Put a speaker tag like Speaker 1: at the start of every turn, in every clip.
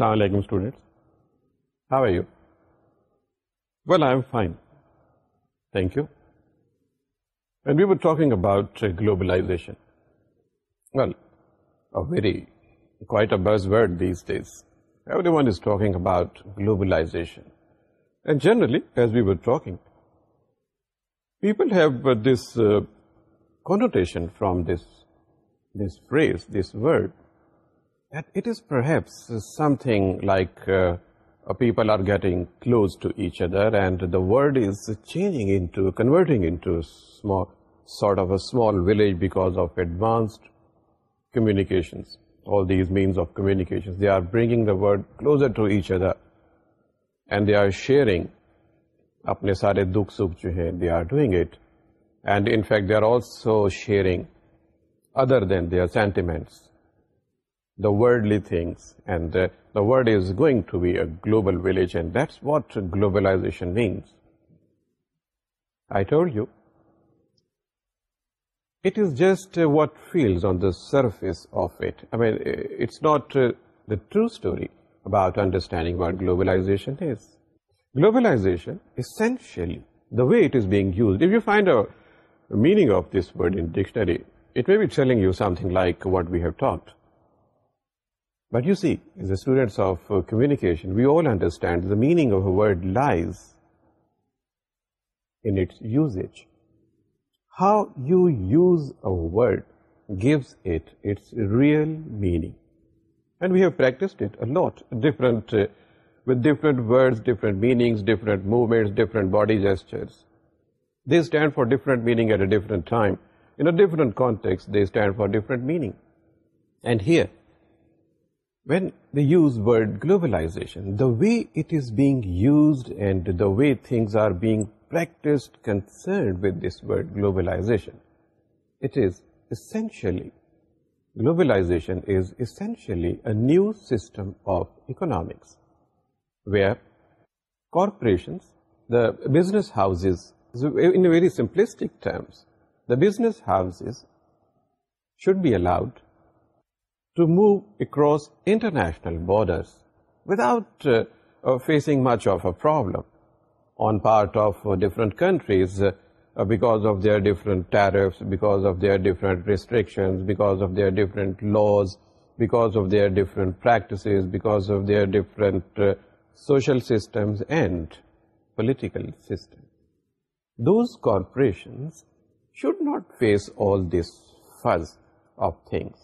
Speaker 1: السلام علیکم how I you well I am fine thank you as very quite talking about word these days every one is talking about globalisation and generally as we walking people have this connotation from this this phrase this word and perhaps something like people are getting close to each other and the village is of converting of advanced these all these means of are are the the world closer each other and they are sharing اپنے سارے دکھ سکھ جو ہیں they are doing it and in fact they are also sharing other than they are sentiments the worldly things, and the world is going to be a global village, and that's what globalization means. I told you, it is just uh, what feels on the surface of it. I mean, it's not uh, the true story about understanding what globalization is. Globalization, essentially, the way it is being used, if you find a meaning of this word in dictionary, it may be telling you something like what we have taught. But you sees a students of communication we all understand lies how you use it gives its real meaning and we have practised different meaning different movements different body gestures they stand for different meaning at a time context they stand for different meaning and here When they use word globalization, the way it is being used and the way things are being practiced concerned with this word globalization, globalization is essentially a new system of economics where corporations, the business houses, in very simplistic terms, the business houses should be allowed to move across international borders without uh, uh, facing much of a problem on part of uh, different countries because of their different tariffs, because of their different restrictions, because of their different laws, because of their different practices, because of their different social systems and political systems. Those corporations should not face all this fuzz of things.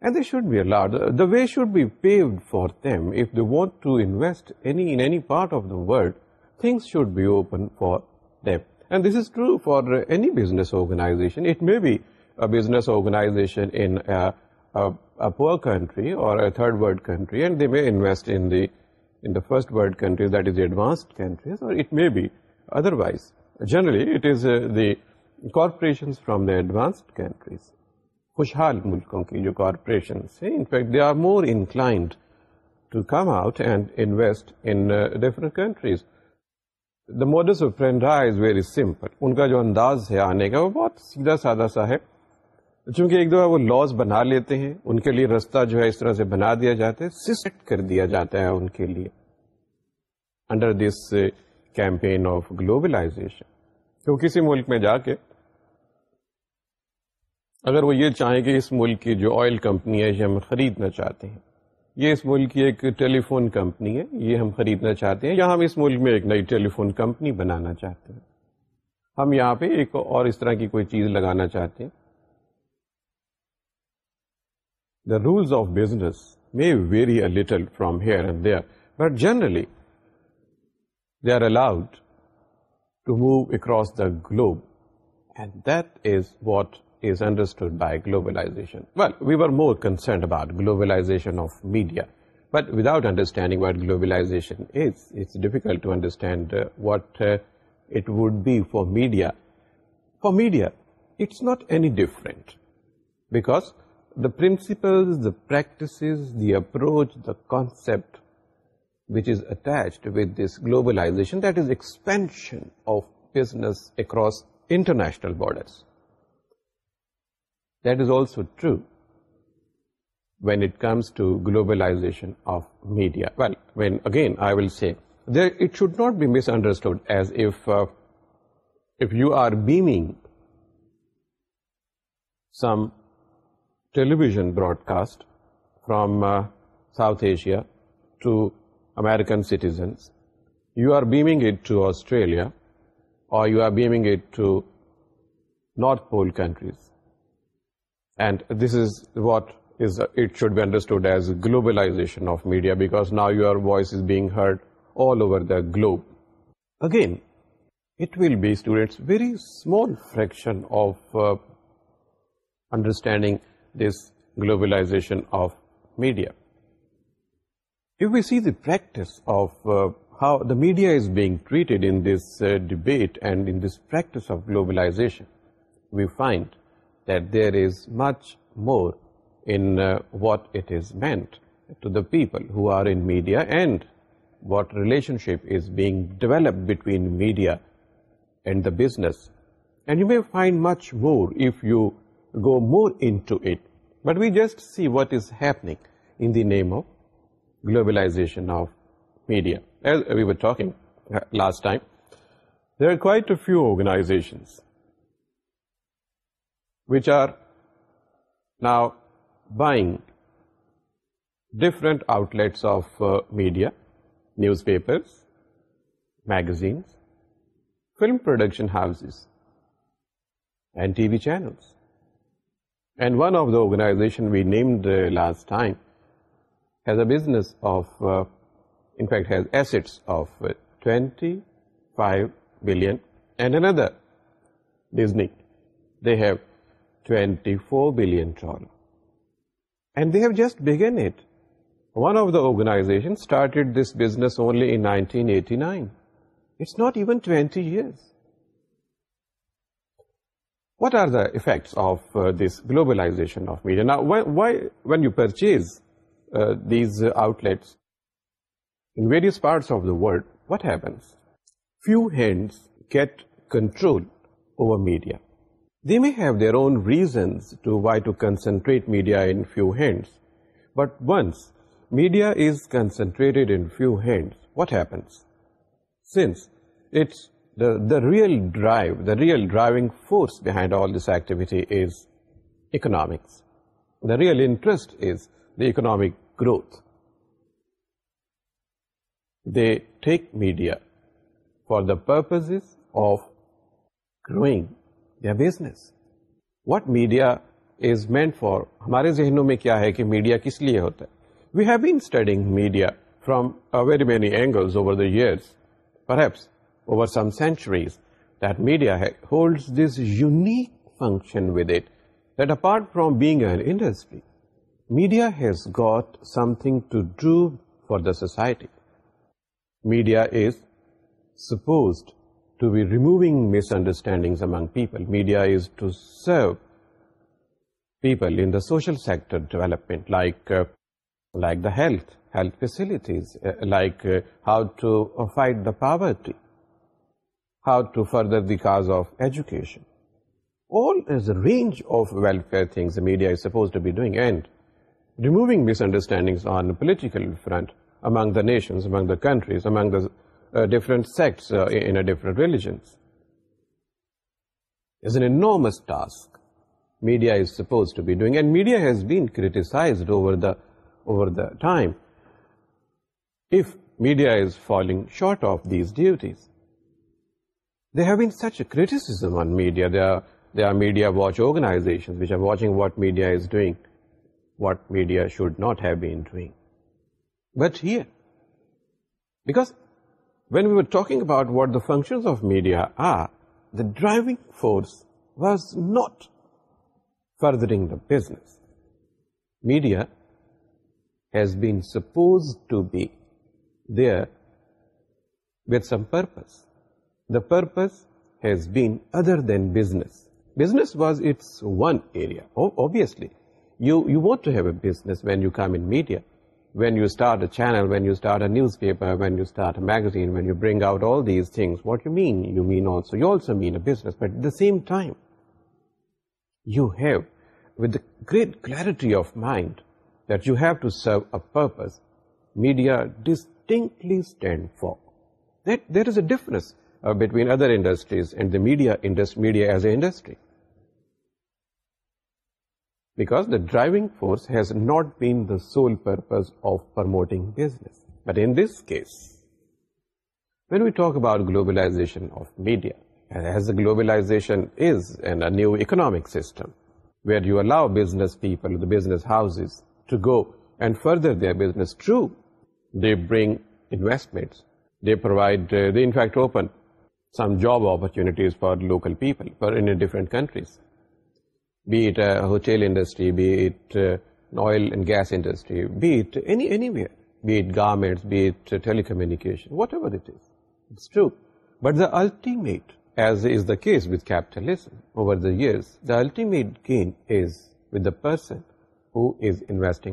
Speaker 1: And they should be allowed. The way should be paved for them. If they want to invest in any part of the world, things should be open for them. And this is true for any business organization. It may be a business organization in a poor country or a third world country, and they may invest in the first world countries, that is the advanced countries, or it may be otherwise. Generally, it is uh, the corporations from the advanced countries. خوشحال ملکوں کی جو corporations ہیں in fact they are more inclined to come out and invest in different countries very modes ان کا جو انداز ہے آنے کا وہ بہت سیدھا سادہ سا ہے چونکہ ایک دفعہ وہ لاس بنا لیتے ہیں ان کے لیے رستہ جو ہے اس طرح سے بنا دیا جاتا ہے سسٹ کر دیا جاتا ہے ان کے لیے under this campaign of globalisation تو کسی ملک میں جا کے اگر وہ یہ چاہیں کہ اس ملک کی جو آئل کمپنی ہے یہ ہم خریدنا چاہتے ہیں یہ اس ملک کی ایک ٹیلی فون کمپنی ہے یہ ہم خریدنا چاہتے ہیں یا ہم اس ملک میں ایک نئی ٹیلی فون کمپنی بنانا چاہتے ہیں ہم یہاں پہ ایک اور اس طرح کی کوئی چیز لگانا چاہتے ہیں the rules of business may vary a little from here and there but generally they are allowed to move across the globe and that is what ائشنورنسنڈ about globalisation but without understanding globalisation difficult to understand what would be for media for media because the principle the practice approach the concept which is attached with this globalisation expansion of business across international borders That is also true when it comes to globalization of media. Well, when again I will say, there, it should not be misunderstood as if uh, you are beaming some television broadcast from uh, South Asia to American citizens, you are beaming it to Australia, or you are beaming it to North Pole countries. And this is what is, it should be understood as globalization of media, because now your voice is being heard all over the globe. Again, it will be, students, very small fraction of uh, understanding this globalization of media. If we see the practice of uh, how the media is being treated in this uh, debate and in this practice of globalization, we find that there is much more in uh, what it is meant to the people who are in media and what relationship is being developed between media and the business. And you may find much more if you go more into it. But we just see what is happening in the name of globalization of media. As we were talking uh, last time, there are quite a few organizations which are now buying different outlets of uh, media, newspapers, magazines, film production houses, and TV channels. And one of the organization we named uh, last time has a business of, uh, in fact has assets of $25 billion. And another, Disney, they have $24 billion. And they have just begun it. One of the organizations started this business only in 1989. It's not even 20 years. What are the effects of uh, this globalization of media? Now, why when you purchase uh, these outlets in various parts of the world, what happens? Few hands get control over media. They may have their own reasons to why to concentrate media in few hands. But once media is concentrated in few hands, what happens? Since it's the real drive, the real driving force behind all this activity is economics. The real interest is the economic growth. They take media for the purposes of growing یا business what media is meant for ہمارے ذہنوں میں کیا ہے کہ media کس لیے ہوتا ہے we have been studying media from very many angles over the years perhaps over some centuries that media holds this unique function with it that apart from being an industry media has got something to do for the society media is supposed to be removing misunderstandings among people. Media is to serve people in the social sector development, like uh, the health facilities, uh, like uh, how to fight the poverty, how to further the cause of education. All is a range of welfare things the media is supposed to be doing, and removing misunderstandings on the political front among the nations, among the countries, among the uh, different sects uh, in different religions. It's an enormous task media is supposed to be doing, and media has been criticized over the time if media is falling short of these duties. There have been such a criticism on media. There are media watch organizations which are watching what media is doing, what media should not have been doing. But here, because very we talk about what the function media has had to bear what's the purpose has business business was its one area business when you come in media When you start a channel, when you start a newspaper, when you start a magazine, when you bring out all these things, what you mean also, you also mean a business, but at the same time, you have, with the great clarity of mind, that you have to serve a purpose, media distinctly stand for. That there is a difference uh, between other industries and the media as an industry. Driving force not big the sole purpose of promoting but this we talk about globalisation globalisation some you allow business people business house to go and further doesn't through they bring ins they provide open some job opportunities for local people different countries الٹیزنسٹنگ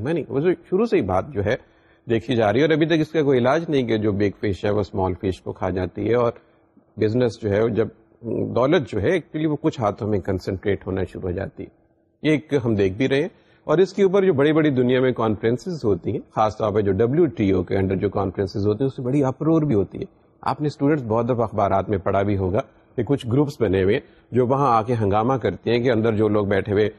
Speaker 1: money uh, uh, وہ شروع سے دیکھی جا رہی ہے اور ابھی تک اس کا کوئی علاج نہیں کہ جو بگ فش ہے وہ اسمال فش کو کھا جاتی ہے اور بزنس جو ہے جب دولت جو ہے ایکچولی وہ کچھ ہاتھوں میں کنسنٹریٹ ہونا شروع ہو جاتی ہے یہ ایک ہم دیکھ بھی رہے ہیں اور اس کے اوپر جو بڑی بڑی دنیا میں کانفرنسز ہوتی ہیں خاص طور پہ جو ڈبلو ٹی او کے انڈر جو کانفرنسز ہوتی ہیں اس سے بڑی اپرور بھی ہوتی ہے آپ نے اسٹوڈینٹس بہت دفعہ اخبارات میں پڑھا بھی ہوگا کہ کچھ گروپس بنے ہوئے جو وہاں آ کے ہنگامہ کرتے ہیں کہ اندر جو لوگ بیٹھے ہوئے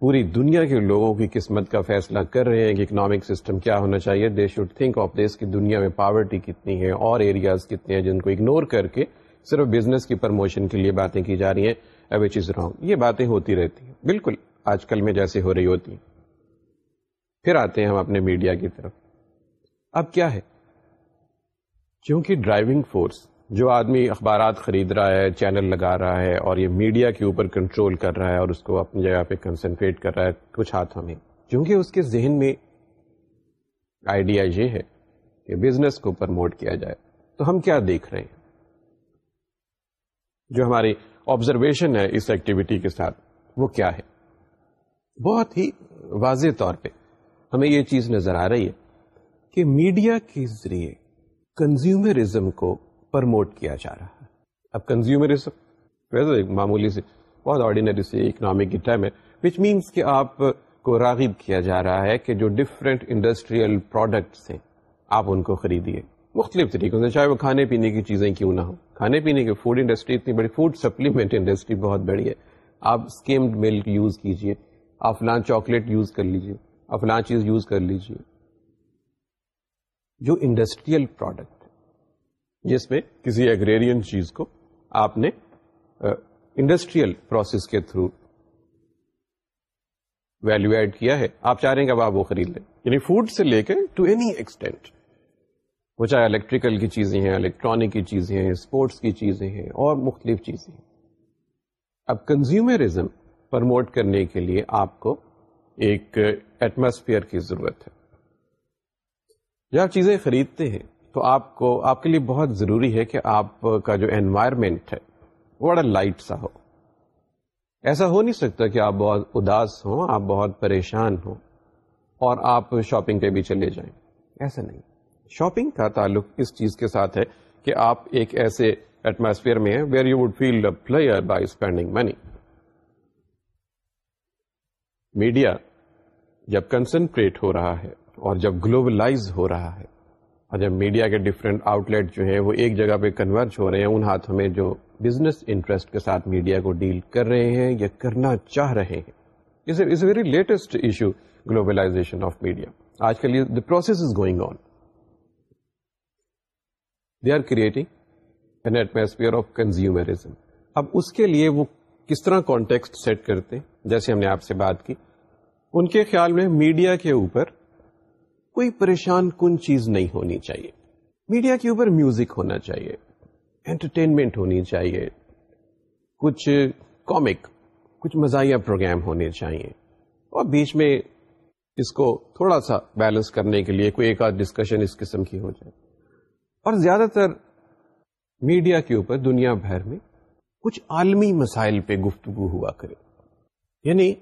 Speaker 1: پوری دنیا کے لوگوں کی قسمت کا فیصلہ کر رہے ہیں کہ اکنامک سسٹم کیا ہونا چاہیے they should think of this کی دنیا میں پاورٹی کتنی ہے اور ایریاز کتنے ہیں جن کو اگنور کر کے صرف بزنس کی پرموشن کے لیے باتیں کی جا رہی ہیں وچ از رانگ یہ باتیں ہوتی رہتی ہیں بالکل آج کل میں جیسے ہو رہی ہوتی ہیں پھر آتے ہیں ہم اپنے میڈیا کی طرف اب کیا ہے چونکہ ڈرائیونگ فورس جو آدمی اخبارات خرید رہا ہے چینل لگا رہا ہے اور یہ میڈیا کے اوپر کنٹرول کر رہا ہے اور اس کو اپنی جگہ پہ کنسنٹریٹ کر رہا ہے کچھ ہاتھوں میں چونکہ اس کے ذہن میں آئیڈیا یہ ہے کہ بزنس کو پرموٹ کیا جائے تو ہم کیا دیکھ رہے ہیں جو ہماری آبزرویشن ہے اس ایکٹیویٹی کے ساتھ وہ کیا ہے بہت ہی واضح طور پہ ہمیں یہ چیز نظر آ رہی ہے کہ میڈیا کے ذریعے کنزیومرزم کو پرموٹ کیا جا رہا ہے اب کنزیومرزم ویسے معمولی سے بہت آرڈینری سی اکنامک ٹائم ہے وچ مینس کہ آپ کو راغب کیا جا رہا ہے کہ جو ڈفرینٹ انڈسٹریل پروڈکٹس ہیں آپ ان کو خریدیے مختلف طریقوں سے چاہے وہ کھانے پینے کی چیزیں کیوں نہ ہوں کھانے پینے کی فوڈ انڈسٹری اتنی بڑی فوڈ سپلیمنٹ انڈسٹری بہت بڑی ہے آپ اسکیمڈ ملک یوز کیجیے فلان چاکلیٹ یوز کر لیجیے فلان چیز یوز کر لیجیے جو انڈسٹریل پروڈکٹ جس میں کسی ایگریرین چیز کو آپ نے انڈسٹریل پروسیس کے تھرو ویلو ایڈ کیا ہے آپ چاہ رہے ہیں اب آپ وہ خرید لیں یعنی فوڈ سے لے کے ٹو اینی ایکسٹینٹ وہ چاہے الیکٹریکل کی چیزیں ہیں الیکٹرانک کی چیزیں ہیں اسپورٹس کی چیزیں ہیں اور مختلف چیزیں ہیں اب کنزیومرزم پرموٹ کرنے کے لیے آپ کو ایک ایٹماسفیئر کی ضرورت ہے جب آپ چیزیں خریدتے ہیں تو آپ کو آپ کے لیے بہت ضروری ہے کہ آپ کا جو انوائرمنٹ ہے وہ بڑا لائٹ سا ہو ایسا ہو نہیں سکتا کہ آپ بہت اداس ہوں آپ بہت پریشان ہوں اور آپ شاپنگ پہ بھی چلے جائیں ایسا نہیں شاپنگ کا تعلق اس چیز کے ساتھ ہے کہ آپ ایک ایسے ایٹماسفیئر میں ہیں where you would feel a player by spending money media جب کنسنٹریٹ ہو رہا ہے اور جب گلوبلائز ہو رہا ہے اور جب میڈیا کے ڈفرینٹ آؤٹ لیٹ جو ہیں وہ ایک جگہ پہ کنورج ہو رہے ہیں ان ہاتھوں میں جو بزنس انٹرسٹ کے ساتھ میڈیا کو ڈیل کر رہے ہیں یا کرنا چاہ رہے ہیں very latest issue globalisation of media آج کل process is going on they are creating an atmosphere of consumerism اب اس کے لیے وہ کس طرح کانٹیکسٹ سیٹ کرتے ہیں جیسے ہم نے آپ سے بات کی ان کے خیال میں میڈیا کے اوپر کوئی پریشان کن چیز نہیں ہونی چاہیے میڈیا کے اوپر میوزک ہونا چاہیے انٹرٹینمنٹ ہونی چاہیے کچھ کامک کچھ مزاحیہ پروگرام ہونے چاہیے اور بیچ میں اس کو تھوڑا سا بیلنس کرنے کے لیے کوئی ایک آدھ ڈسکشن اس قسم کی ہو جائے اور زیادہ تر میڈیا کے اوپر دنیا بھر میں کچھ عالمی مسائل پہ گفتگو ہوا کرے یعنی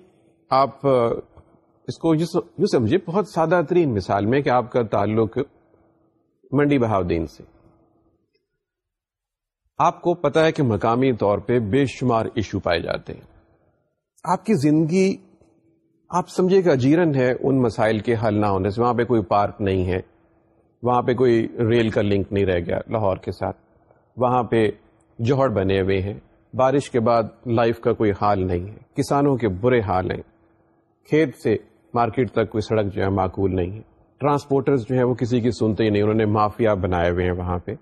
Speaker 1: آپ اس کو یوں سمجھے بہت سادہ ترین مثال میں کہ آپ کا تعلق منڈی بہاؤدین سے آپ کو پتا ہے کہ مقامی طور پہ بے شمار ایشو پائے جاتے ہیں آپ کی زندگی آپ سمجھے کہ اجیرن ہے ان مسائل کے حل نہ ہونے سے وہاں پہ کوئی پارک نہیں ہے وہاں پہ کوئی ریل کا لنک نہیں رہ گیا لاہور کے ساتھ وہاں پہ جوہر بنے ہوئے ہیں بارش کے بعد لائف کا کوئی حال نہیں ہے کسانوں کے برے حال ہیں کھیت سے مارکیٹ تک کوئی سڑک جو ہے معقول نہیں ہے ٹرانسپورٹرز جو ہیں وہ کسی کی سنتے ہی نہیں انہوں نے مافیا بنائے ہوئے ہیں وہاں پہ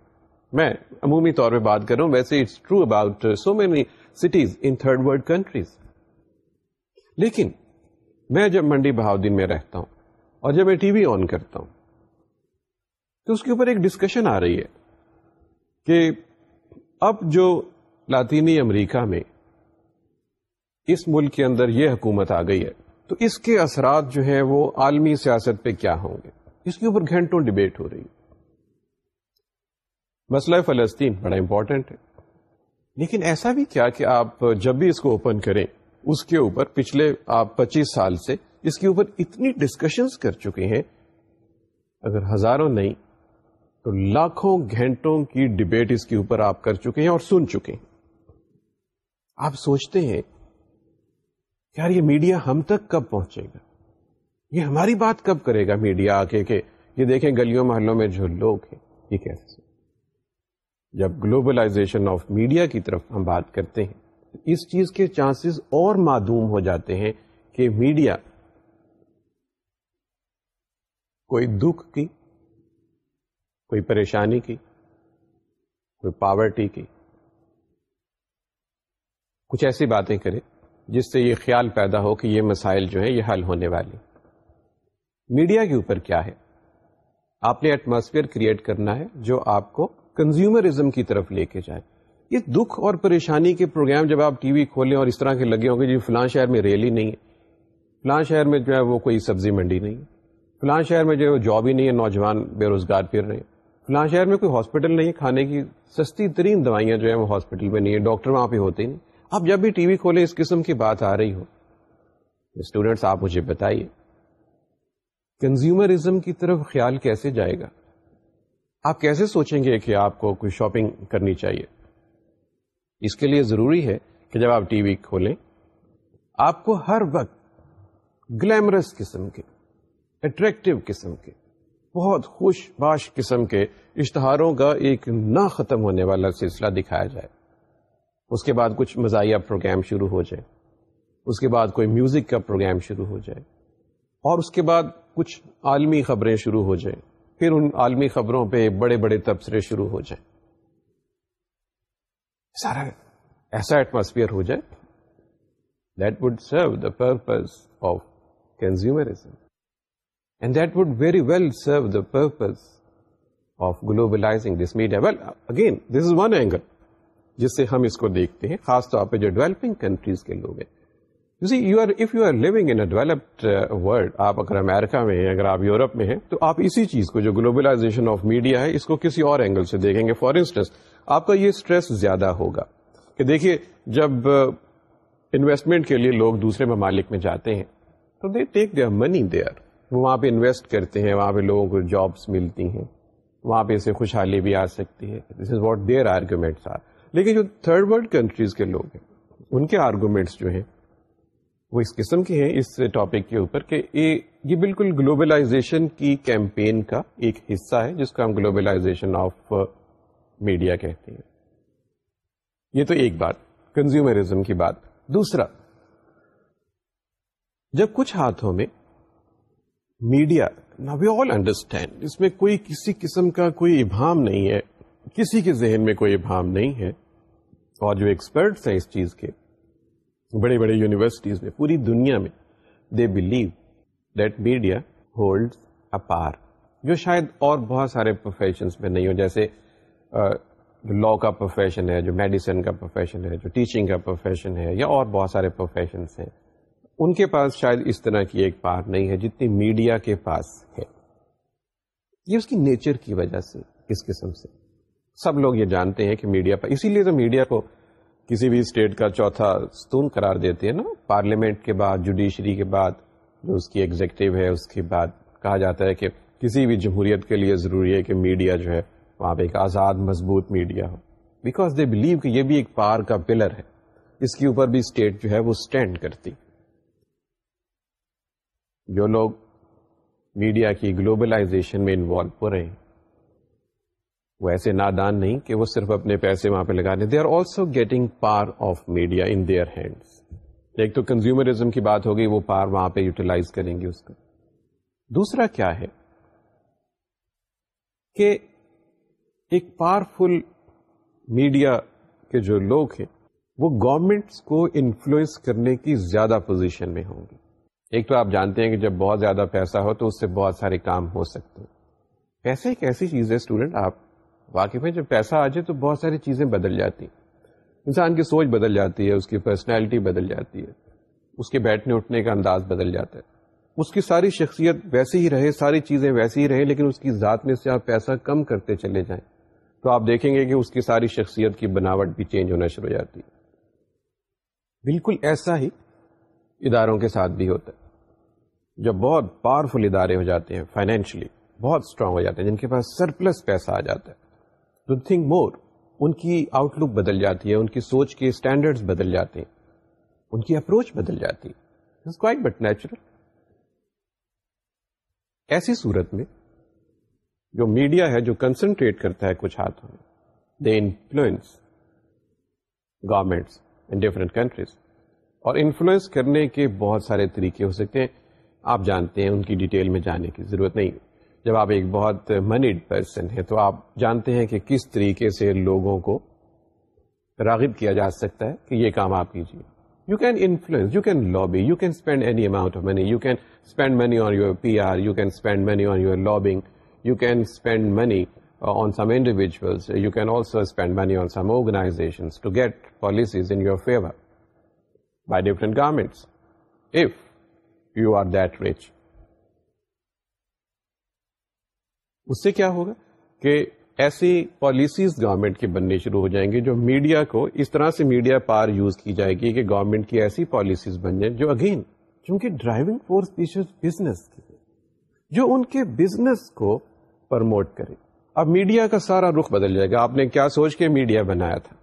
Speaker 1: میں عمومی طور پہ بات کروں ویسے it's true about so many cities in third world countries لیکن میں جب منڈی بہاؤدین میں رہتا ہوں اور جب میں ٹی وی آن کرتا ہوں اس کے اوپر ایک ڈسکشن آ رہی ہے کہ اب جو لاطینی امریکہ میں اس ملک کے اندر یہ حکومت آ گئی ہے تو اس کے اثرات جو ہیں وہ عالمی سیاست پہ کیا ہوں گے اس کے اوپر گھنٹوں ڈبیٹ ہو رہی ہے مسئلہ فلسطین بڑا امپورٹنٹ ہے لیکن ایسا بھی کیا کہ آپ جب بھی اس کو اوپن کریں اس کے اوپر پچھلے آپ پچیس سال سے اس کے اوپر اتنی ڈسکشنز کر چکے ہیں اگر ہزاروں نہیں تو لاکھوں گھنٹوں کی ڈبیٹ اس کے اوپر آپ کر چکے ہیں اور سن چکے ہیں آپ سوچتے ہیں یار یہ میڈیا ہم تک کب پہنچے گا یہ ہماری بات کب کرے گا میڈیا آ کے کہ یہ دیکھیں گلیوں محلوں میں جو لوگ ہیں یہ کیسے جب گلوبلائزیشن آف میڈیا کی طرف ہم بات کرتے ہیں اس چیز کے چانسز اور معدوم ہو جاتے ہیں کہ میڈیا کوئی دکھ کی کوئی پریشانی کی کوئی پاورٹی کی کچھ ایسی باتیں کریں جس سے یہ خیال پیدا ہو کہ یہ مسائل جو ہیں یہ حل ہونے والے میڈیا کے اوپر کیا ہے آپ نے ایٹماسفیئر کریٹ کرنا ہے جو آپ کو کنزیومرزم کی طرف لے کے جائیں یہ دکھ اور پریشانی کے پروگرام جب آپ ٹی وی کھولیں اور اس طرح کے لگے ہوں گے جی فلاں شہر میں ریلی نہیں ہے فلاں شہر میں جو ہے وہ کوئی سبزی منڈی نہیں ہے فلاں شہر میں جو ہے وہ جاب ہی نہیں ہے نوجوان بے روزگار پھر رہے ہیں فلاں شہر میں کوئی ہاسپٹل نہیں ہے کھانے کی سستی ترین دوائیاں جو ہیں وہ ہاسپٹل میں نہیں ہیں ڈاکٹر وہاں پہ ہوتے نہیں آپ جب بھی ٹی وی کھولے اس قسم کی بات آ رہی ہو اسٹوڈینٹس آپ مجھے بتائیے کنزیومرزم کی طرف خیال کیسے جائے گا آپ کیسے سوچیں گے کہ آپ کو کوئی شاپنگ کرنی چاہیے اس کے لیے ضروری ہے کہ جب آپ ٹی وی کھولیں آپ کو ہر وقت گلیمرس قسم کے اٹریکٹو قسم کے بہت خوش باش قسم کے اشتہاروں کا ایک نہ ختم ہونے والا سلسلہ دکھایا جائے اس کے بعد کچھ مزاحیہ پروگرام شروع ہو جائے اس کے بعد کوئی میوزک کا پروگرام شروع ہو جائے اور اس کے بعد کچھ عالمی خبریں شروع ہو جائیں پھر ان عالمی خبروں پہ بڑے بڑے تبصرے شروع ہو جائیں سارا ایسا ایٹماسفیئر ہو جائے that would serve the purpose of consumerism جس سے ہم اس کو دیکھتے ہیں خاص طور پہ جو ڈیولپنگ کنٹریز کے لوگ ہیں you you are are if in developed world آپ اگر امیرکا میں ہیں اگر آپ یورپ میں ہیں تو آپ اسی چیز کو جو گلوبلائزیشن آف میڈیا ہے اس کو کسی اور اینگل سے دیکھیں گے فار انسٹنس آپ کا یہ اسٹریس زیادہ ہوگا کہ دیکھیے جب انویسٹمنٹ uh, کے لیے لوگ دوسرے ممالک میں جاتے ہیں تو they take their money there وہاں پہ انویسٹ کرتے ہیں وہاں پہ لوگوں کو جابس ملتی ہیں وہاں پہ اسے خوشحالی بھی آ سکتی ہے this is what there are لیکن جو تھرڈ ورلڈ کنٹریز کے لوگ ہیں ان کے آرگومینٹس جو ہیں وہ اس قسم کے ہیں اس ٹاپک کے اوپر کہ یہ بالکل گلوبلائزیشن کی کیمپین کا ایک حصہ ہے جس کا ہم گلوبلائزیشن آف میڈیا کہتے ہیں یہ تو ایک بات کنزیومرزم کی بات دوسرا جب کچھ ہاتھوں میں میڈیا نا وی آل انڈرسٹینڈ اس میں کوئی کسی قسم کا کوئی ابہام نہیں ہے کسی کے ذہن میں کوئی ابہام نہیں ہے اور جو ایکسپرٹس ہیں اس چیز کے بڑے بڑے یونیورسٹیز میں پوری دنیا میں they believe that media hold a power جو شاید اور بہت سارے پروفیشنس میں نہیں ہو جیسے جو لا کا پروفیشن ہے جو میڈیسن کا پروفیشن ہے جو ٹیچنگ کا پروفیشن ہے یا اور بہت سارے پروفیشنس ہیں ان کے پاس شاید اس طرح کی ایک پار نہیں ہے جتنی میڈیا کے پاس ہے یہ اس کی نیچر کی وجہ سے کس قسم سے سب لوگ یہ جانتے ہیں کہ میڈیا پر اسی لیے تو میڈیا کو کسی بھی اسٹیٹ کا چوتھا ستون قرار دیتے ہیں نا پارلیمنٹ کے بعد جوڈیشری کے بعد جو اس کی ایگزیکٹو ہے اس کے بعد کہا جاتا ہے کہ کسی بھی جمہوریت کے لیے ضروری ہے کہ میڈیا جو ہے وہاں پہ ایک آزاد مضبوط میڈیا ہو بیکاز دے بلیو کہ یہ بھی ایک پار کا پلر ہے اس کے اوپر بھی اسٹیٹ جو ہے وہ اسٹینڈ کرتی جو لوگ میڈیا کی گلوبلائزیشن میں انوالو ہو رہے ہیں وہ ایسے نادان نہیں کہ وہ صرف اپنے پیسے وہاں پہ لگا دیں they are also getting power of media in their hands ایک تو کنزیومرزم کی بات ہوگی وہ پار وہاں پہ یوٹیلائز کریں گے اس کا دوسرا کیا ہے کہ ایک پاور فل میڈیا کے جو لوگ ہیں وہ گورمنٹس کو انفلوئنس کرنے کی زیادہ پوزیشن میں ہوں گے ایک تو آپ جانتے ہیں کہ جب بہت زیادہ پیسہ ہو تو اس سے بہت سارے کام ہو سکتے ہیں پیسے ایک ایسی چیز ہے اسٹوڈنٹ آپ واقف ہیں جب پیسہ آ جائے تو بہت ساری چیزیں بدل جاتی ہیں انسان کی سوچ بدل جاتی ہے اس کی پرسنالٹی بدل جاتی ہے اس کے بیٹھنے اٹھنے کا انداز بدل جاتا ہے اس کی ساری شخصیت ویسی ہی رہے ساری چیزیں ویسی ہی رہیں لیکن اس کی ذات میں سے آپ پیسہ کم کرتے چلے جائیں تو آپ دیکھیں گے کہ اس کی ساری شخصیت کی بناوٹ بھی چینج ہونا شروع ہو جاتی ہے بالکل ایسا ہی اداروں کے ساتھ بھی ہوتا ہے جب بہت پاورفل ادارے ہو جاتے ہیں فائنینشلی بہت اسٹرانگ ہو جاتے ہیں جن کے پاس سرپلس پیسہ آ جاتا ہے تو تھنک مور ان کی آؤٹ لک بدل جاتی ہے ان کی سوچ کے اسٹینڈرڈس بدل جاتے ہیں ان کی اپروچ بدل جاتی ہے ایسی صورت میں جو میڈیا ہے جو کنسنٹریٹ کرتا ہے کچھ ہاتھوں میں they influence governments in different countries اور انفلوئنس کرنے کے بہت سارے طریقے ہو سکتے ہیں آپ جانتے ہیں ان کی ڈیٹیل میں جانے کی ضرورت نہیں جب آپ ایک بہت منیڈ پرسن ہیں تو آپ جانتے ہیں کہ کس طریقے سے لوگوں کو راغب کیا جا سکتا ہے کہ یہ کام آپ کیجیے you can influence you can lobby you can spend any amount of money you can spend money on your P R you can spend money on your lobbying you can spend money on some individuals you can also spend money on some organisation to get policies in your favour by different governments if you are that rich اس سے کیا ہوگا کہ ایسی policies government کی بننی شروع ہو جائیں گے جو میڈیا کو اس طرح سے میڈیا پار یوز کی جائے گی کہ گورنمنٹ کی ایسی پالیسیز بن جائیں جو اگین چونکہ ڈرائیونگ فورس بزنس کی جو ان کے بزنس کو پرموٹ کرے اب میڈیا کا سارا رخ بدل جائے گا آپ نے کیا سوچ کے میڈیا بنایا تھا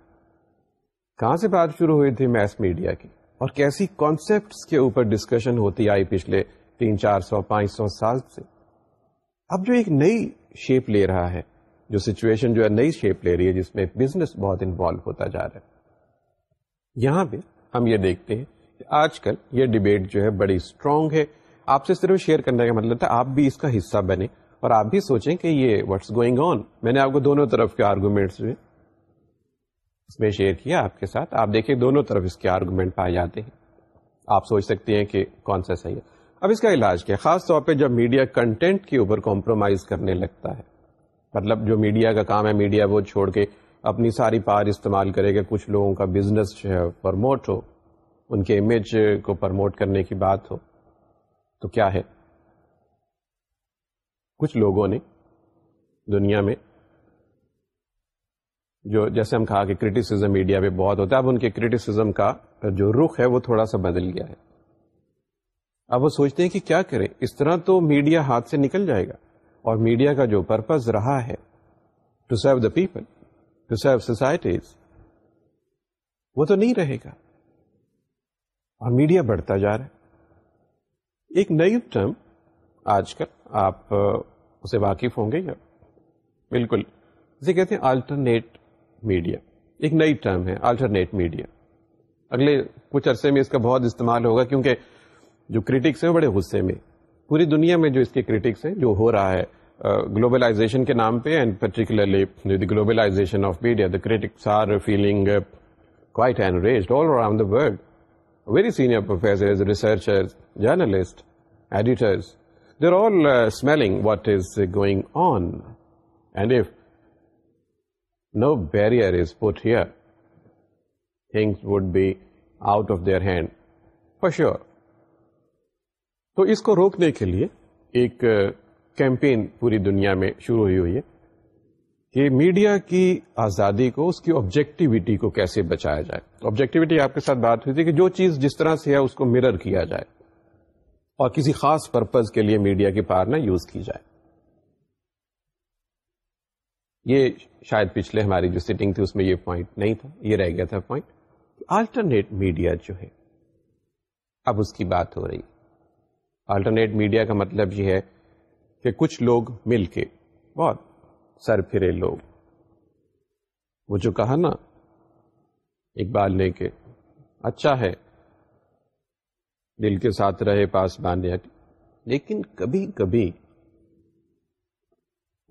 Speaker 1: کہاں سے بات شروع ہوئی تھی میس میڈیا کی اور کیسی کانسیپٹس کے اوپر ڈسکشن ہوتی آئی پچھلے تین چار سو پانچ سو سال سے اب جو ایک نئی شیپ لے رہا ہے جو سچویشن جو ہے نئی شیپ لے رہی ہے جس میں بزنس بہت انوالو ہوتا جا رہا ہے یہاں پہ ہم یہ دیکھتے ہیں کہ آج کل یہ ڈبیٹ جو ہے بڑی اسٹرانگ ہے آپ سے صرف شیئر کرنے کا مطلب تھا آپ بھی اس کا حصہ بنے اور آپ بھی سوچیں کہ یہ واٹس گوئنگ آن میں نے آپ کو دونوں طرف کے آرگومنٹس میں شیئر کیا آپ کے ساتھ آپ دیکھیں دونوں طرف اس کے آرگومنٹ پائے جاتے ہیں آپ سوچ سکتے ہیں کہ کون سا صحیح ہے اب اس کا علاج کیا خاص طور پہ جب میڈیا کنٹینٹ کے اوپر کمپرومائز کرنے لگتا ہے مطلب جو میڈیا کا کام ہے میڈیا وہ چھوڑ کے اپنی ساری پار استعمال کرے گا کچھ لوگوں کا بزنس جو ہے پرموٹ ہو ان کے امیج کو پرموٹ کرنے کی بات ہو تو کیا ہے کچھ لوگوں نے دنیا میں جو جیسے ہم کہا کہ کرٹیسم میڈیا پہ بہت ہوتا ہے اب ان کے کا جو رخ ہے وہ تھوڑا سا بدل گیا ہے اب وہ سوچتے ہیں کہ کیا کریں اس طرح تو میڈیا ہاتھ سے نکل جائے گا اور میڈیا کا جو پرپز رہا ہے to serve the people to serve societies وہ تو نہیں رہے گا اور میڈیا بڑھتا جا رہا ہے ایک نئی ٹرم آج کل آپ اسے واقف ہوں گے یا بالکل اسے کہتے ہیں آلٹرنیٹ میڈیا ایک نئی ٹرم ہے آلٹرنیٹ میڈیا اگلے کچھ عرصے میں اس کا بہت استعمال ہوگا کیونکہ جو کریٹکس ہیں بڑے غصے میں پوری دنیا میں جو اس کے کریٹکس ہیں جو ہو رہا ہے گلوبلائزیشن uh, کے نام پہ and particularly globalisation of media the critics are feeling quite and raised all around the world very senior professor researcher journalist editors they are all smiling what is going on and if no bar is put here things would be out of their hand for تو اس کو روکنے کے لیے ایک campaign پوری دنیا میں شروع ہوئی ہوئی ہے کہ میڈیا کی آزادی کو اس کی آبجیکٹیوٹی کو کیسے بچایا جائے آبجیکٹیوٹی آپ کے ساتھ بات ہوئی تھی کہ جو چیز جس طرح سے ہے اس کو مرر کیا جائے اور کسی خاص پرپز کے لیے میڈیا کی پارنا یوز کی جائے یہ شاید پچھلے ہماری جو سیٹنگ تھی اس میں یہ پوائنٹ نہیں تھا یہ رہ گیا تھا پوائنٹ آلٹرنیٹ میڈیا جو ہے اب اس کی بات ہو رہی آلٹرنیٹ میڈیا کا مطلب یہ ہے کہ کچھ لوگ مل کے بہت سر پھرے لوگ وہ جو کہا نا اقبال نے کہ اچھا ہے دل کے ساتھ رہے پاس باندھے لیکن کبھی کبھی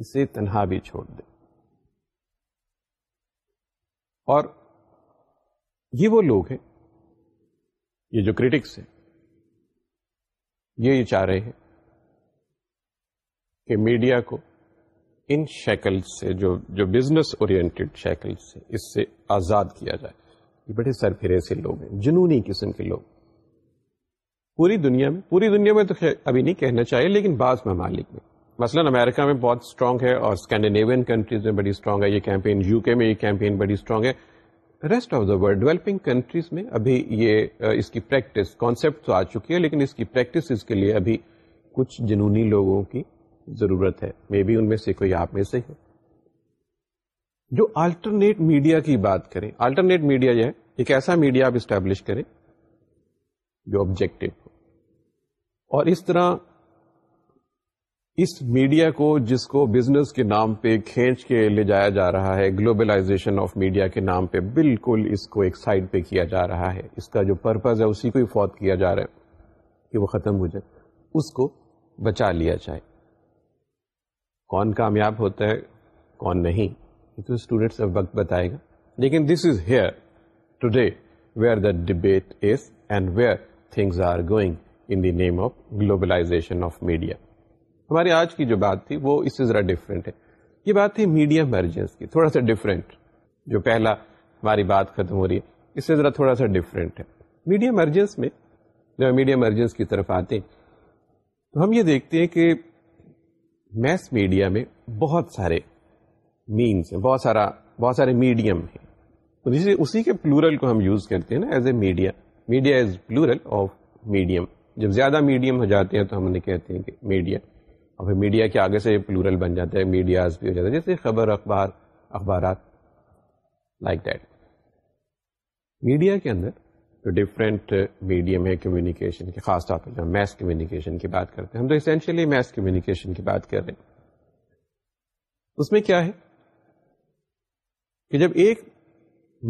Speaker 1: اسے تنہا بھی چھوڑ دے اور یہ وہ لوگ ہیں یہ جو کریٹکس ہیں یہ چاہ رہے ہیں کہ میڈیا کو ان شیکل سے جو جو بزنس سے اس سے آزاد کیا جائے یہ بڑے سر پھرے سے لوگ ہیں جنونی قسم کے لوگ پوری دنیا میں پوری دنیا میں تو ابھی نہیں کہنا چاہیے لیکن بعض ممالک میں مثلا امریکہ میں بہت اسٹرانگ ہے اور اسکینڈینیوین کنٹریز میں بڑی اسٹرانگ ہے یہ کیمپین یو کے میں یہ کیمپین بڑی اسٹرانگ ہے rest of the world developing countries میں ابھی یہ اس کی پریکٹس کانسیپٹ تو آ چکی ہے لیکن اس کی پریکٹس کے لیے ابھی کچھ جنونی لوگوں کی ضرورت ہے مے بی ان میں سے کوئی آپ میں سے ہے جو آلٹرنیٹ میڈیا کی بات کریں آلٹرنیٹ میڈیا جو ہے ایک ایسا میڈیا آپ اسٹیبلش کریں جو آبجیکٹو اور اس طرح اس میڈیا کو جس کو بزنس کے نام پہ کھینچ کے لے جایا جا رہا ہے گلوبلائزیشن آف میڈیا کے نام پہ بالکل اس کو ایک سائڈ پہ کیا جا رہا ہے اس کا جو پرپز ہے اسی کو ہی فوت کیا جا رہا ہے کہ وہ ختم ہو جائے اس کو بچا لیا جائے کون کامیاب ہوتا ہے کون نہیں یہ تو اسٹوڈینٹس اب وقت بتائے گا لیکن this is here today where the debate is and where things are going in the name of globalisation of media ہماری آج کی جو بات تھی وہ اس سے ذرا ڈفرینٹ ہے یہ بات تھی میڈیا مرجنس کی تھوڑا سا ڈفرینٹ جو پہلا ہماری بات ختم ہو رہی ہے اس سے ذرا تھوڑا سا ڈفرینٹ ہے میڈیا مرجنس میں جب ہم میڈیا مرجنس کی طرف آتے ہیں تو ہم یہ دیکھتے ہیں کہ میس میڈیا میں بہت سارے مینس ہیں بہت سارا بہت سارے میڈیم ہیں جسے اسی کے پلورل کو ہم یوز کرتے ہیں نا as a media media is plural of medium جب زیادہ میڈیم ہو جاتے ہیں تو ہم انہیں کہتے ہیں کہ میڈیا اور پھر میڈیا کے آگے سے پلورل بن جاتے ہیں میڈیاز بھی ہو جاتے ہیں جیسے خبر اخبار اخبارات لائک دیٹ میڈیا کے اندر جو ڈفرینٹ میڈیم ہے کمیونیکیشن کے خاص طور پہ جو میس کمیونیکیشن کی بات کرتے ہیں ہم تو اسینشلی میس کمیونیکیشن کی بات کر رہے ہیں اس میں کیا ہے کہ جب ایک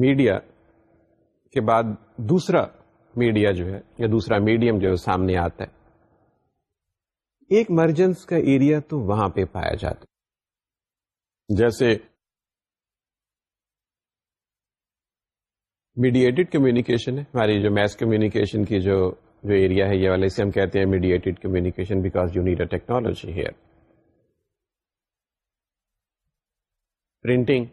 Speaker 1: میڈیا کے بعد دوسرا میڈیا جو ہے یا دوسرا میڈیم جو ہے سامنے آتا ہے ایک مرجنس کا ایریا تو وہاں پہ پایا جاتا جیسے میڈیٹڈ کمیونیکیشن ہے ہماری جو میس کمیونیکیشن کی جو جو ایریا ہے یہ والے سے ہم کہتے ہیں mediated communication because you need a technology here printing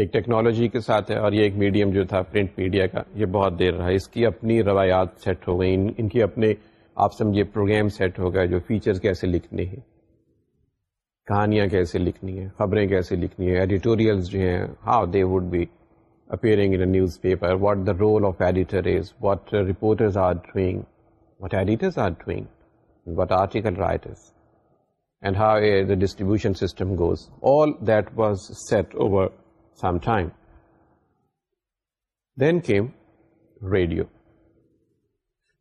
Speaker 1: ایک ٹیکنالوجی کے ساتھ ہے اور یہ ایک میڈیم جو تھا پرنٹ میڈیا کا یہ بہت دیر رہا اس کی اپنی روایات سیٹ ہو گئی ان کی اپنے آپ سمجھیے پروگرام سیٹ ہو گیا جو فیچرز کیسے لکھنے ہیں کہانیاں کیسے لکھنی ہیں خبریں کیسے لکھنی ہیں ایڈیٹوریلز جو ہیں how they would be appearing in newspaper what the role of editor is what what what reporters are are doing doing editors article writers and how the distribution system goes all that was set over some time then came radio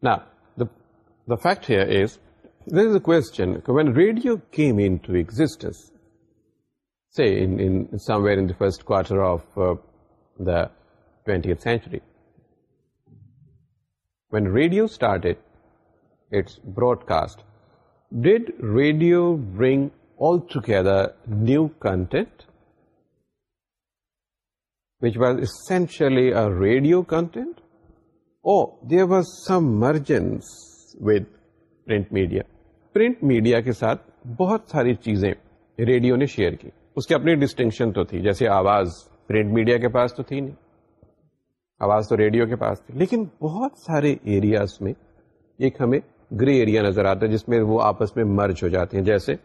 Speaker 1: نا the The fact here is, there is a question, when radio came into existence, say in somewhere in the first quarter of uh, the 20th century, when radio started its broadcast, did radio bring altogether new content, which was essentially a radio content, or there was some mergence with print media print media کے ساتھ بہت ساری چیزیں radio نے share کی اس کی اپنی distinction تو تھی جیسے آواز پرنٹ میڈیا کے پاس تو تھی نہیں آواز تو ریڈیو کے پاس تھی لیکن بہت سارے ایریاز میں ایک ہمیں گری ایریا نظر آتا ہے جس میں وہ آپس میں مرج ہو جاتے ہیں جیسے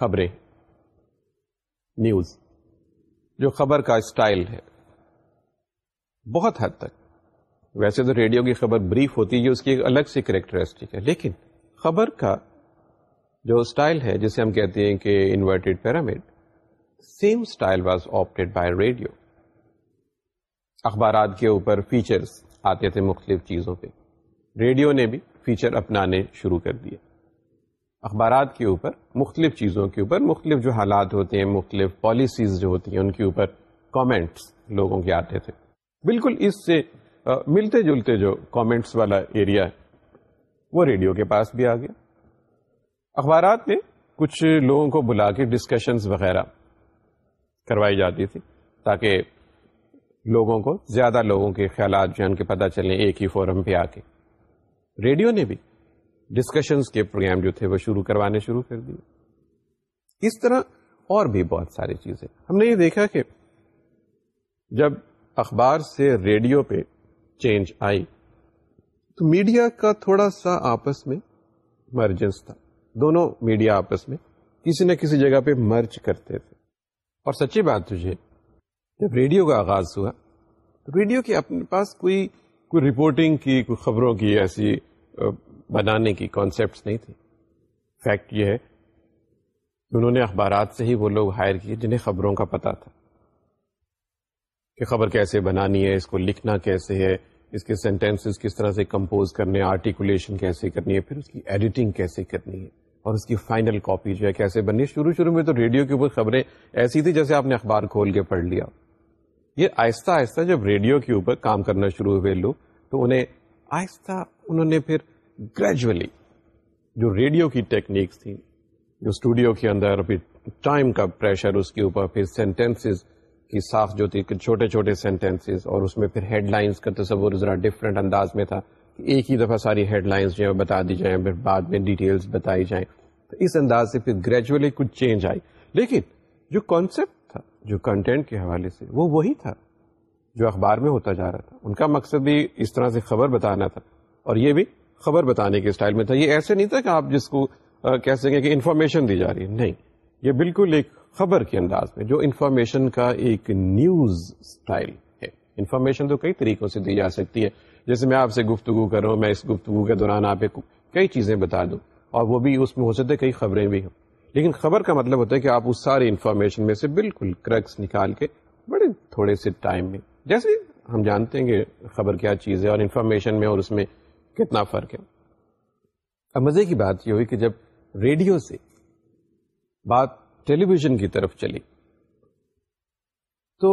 Speaker 1: خبریں نیوز جو خبر کا اسٹائل ہے بہت حد تک ویسے تو ریڈیو کی خبر بریف ہوتی ہے اس کی ایک الگ سی کریکٹرسٹک ہے لیکن خبر کا جو اسٹائل ہے جسے ہم کہتے ہیں کہ inverted pyramid same style was adopted by radio اخبارات کے اوپر فیچرس آتے تھے مختلف چیزوں پہ ریڈیو نے بھی فیچر اپنانے شروع کر دیے اخبارات کے اوپر مختلف چیزوں کے اوپر مختلف جو حالات ہوتے ہیں مختلف پالیسیز جو ہوتی ہیں ان کے اوپر کامنٹس لوگوں کے آتے تھے بالکل اس سے ملتے جلتے جو کامنٹس والا ایریا ہے وہ ریڈیو کے پاس بھی آ گیا اخبارات میں کچھ لوگوں کو بلا کے ڈسکشنز وغیرہ کروائی جاتی تھی تاکہ لوگوں کو زیادہ لوگوں کے خیالات جو ان کے پتہ چلیں ایک ہی فورم پہ آ کے ریڈیو نے بھی ڈسکشنز کے پروگرام جو تھے وہ شروع کروانے شروع کر دیے اس طرح اور بھی بہت ساری چیزیں ہم نے یہ دیکھا کہ جب اخبار سے ریڈیو پہ چینج آئی تو میڈیا کا تھوڑا سا آپس میں مرجنس تھا دونوں میڈیا آپس میں کسی نہ کسی جگہ پہ مرچ کرتے تھے اور سچی بات تجھے جب ریڈیو کا آغاز ہوا تو ریڈیو کے اپنے پاس کوئی کوئی رپورٹنگ کی کوئی خبروں کی ایسی بنانے کی کانسیپٹس نہیں تھے فیکٹ یہ ہے انہوں نے اخبارات سے ہی وہ لوگ ہائر کیے جنہیں خبروں کا پتا تھا کہ خبر کیسے بنانی ہے اس کو لکھنا کیسے ہے اس اس کے کس طرح سے کمپوز کرنے آرٹیکولیشن کیسے کرنی ہے پھر کی ایڈیٹنگ کیسے کرنی ہے اور اس کی فائنل کاپی جو ہے کیسے بننی ہے شروع شروع میں تو ریڈیو کے اوپر خبریں ایسی تھی جیسے آپ نے اخبار کھول کے پڑھ لیا یہ آہستہ آہستہ جب ریڈیو کے اوپر کام کرنا شروع ہوئے لوگ تو انہیں آہستہ انہوں نے پھر گریجولی جو ریڈیو کی ٹیکنیکس تھیں جو اسٹوڈیو کے اندر ٹائم کا پریشر اس کے اوپر پھر سینٹینس صاف جو تھی چھوٹے چھوٹے سینٹینسز اور اس میں پھر ہیڈ لائنس کا تصور ذرا ڈفرینٹ انداز میں تھا کہ ایک ہی دفعہ ساری ہیڈ لائنس جو ہے بتا دی جائیں پھر بعد میں ڈیٹیلس بتائی جائیں تو اس انداز سے پھر گریجولی کچھ چینج آئی لیکن جو کانسیپٹ تھا جو کنٹینٹ کے حوالے سے وہ وہی تھا جو اخبار میں ہوتا جا رہا تھا ان کا مقصد بھی اس طرح سے خبر بتانا تھا اور یہ بھی خبر بتانے کے اسٹائل میں تھا یہ ایسے نہیں تھا کہ آپ جس کو کہہ سکیں کہ انفارمیشن دی جا رہی ہے نہیں یہ بالکل ایک خبر کے انداز میں جو انفارمیشن کا ایک نیوز اسٹائل ہے انفارمیشن تو کئی طریقوں سے دی جا سکتی ہے جیسے میں آپ سے گفتگو کر رہا ہوں میں اس گفتگو کے دوران آپ کو کئی چیزیں بتا دوں اور وہ بھی اس میں ہو سکتے کئی خبریں بھی ہوں لیکن خبر کا مطلب ہوتا ہے کہ آپ اس سارے انفارمیشن میں سے بالکل کرکس نکال کے بڑے تھوڑے سے ٹائم میں جیسے ہم جانتے ہیں کہ خبر کیا چیز ہے اور انفارمیشن میں اور اس میں کتنا فرق ہے اب مزے کی بات یہ ہوئی کہ جب ریڈیو سے بات ٹیلی ویژن کی طرف چلی تو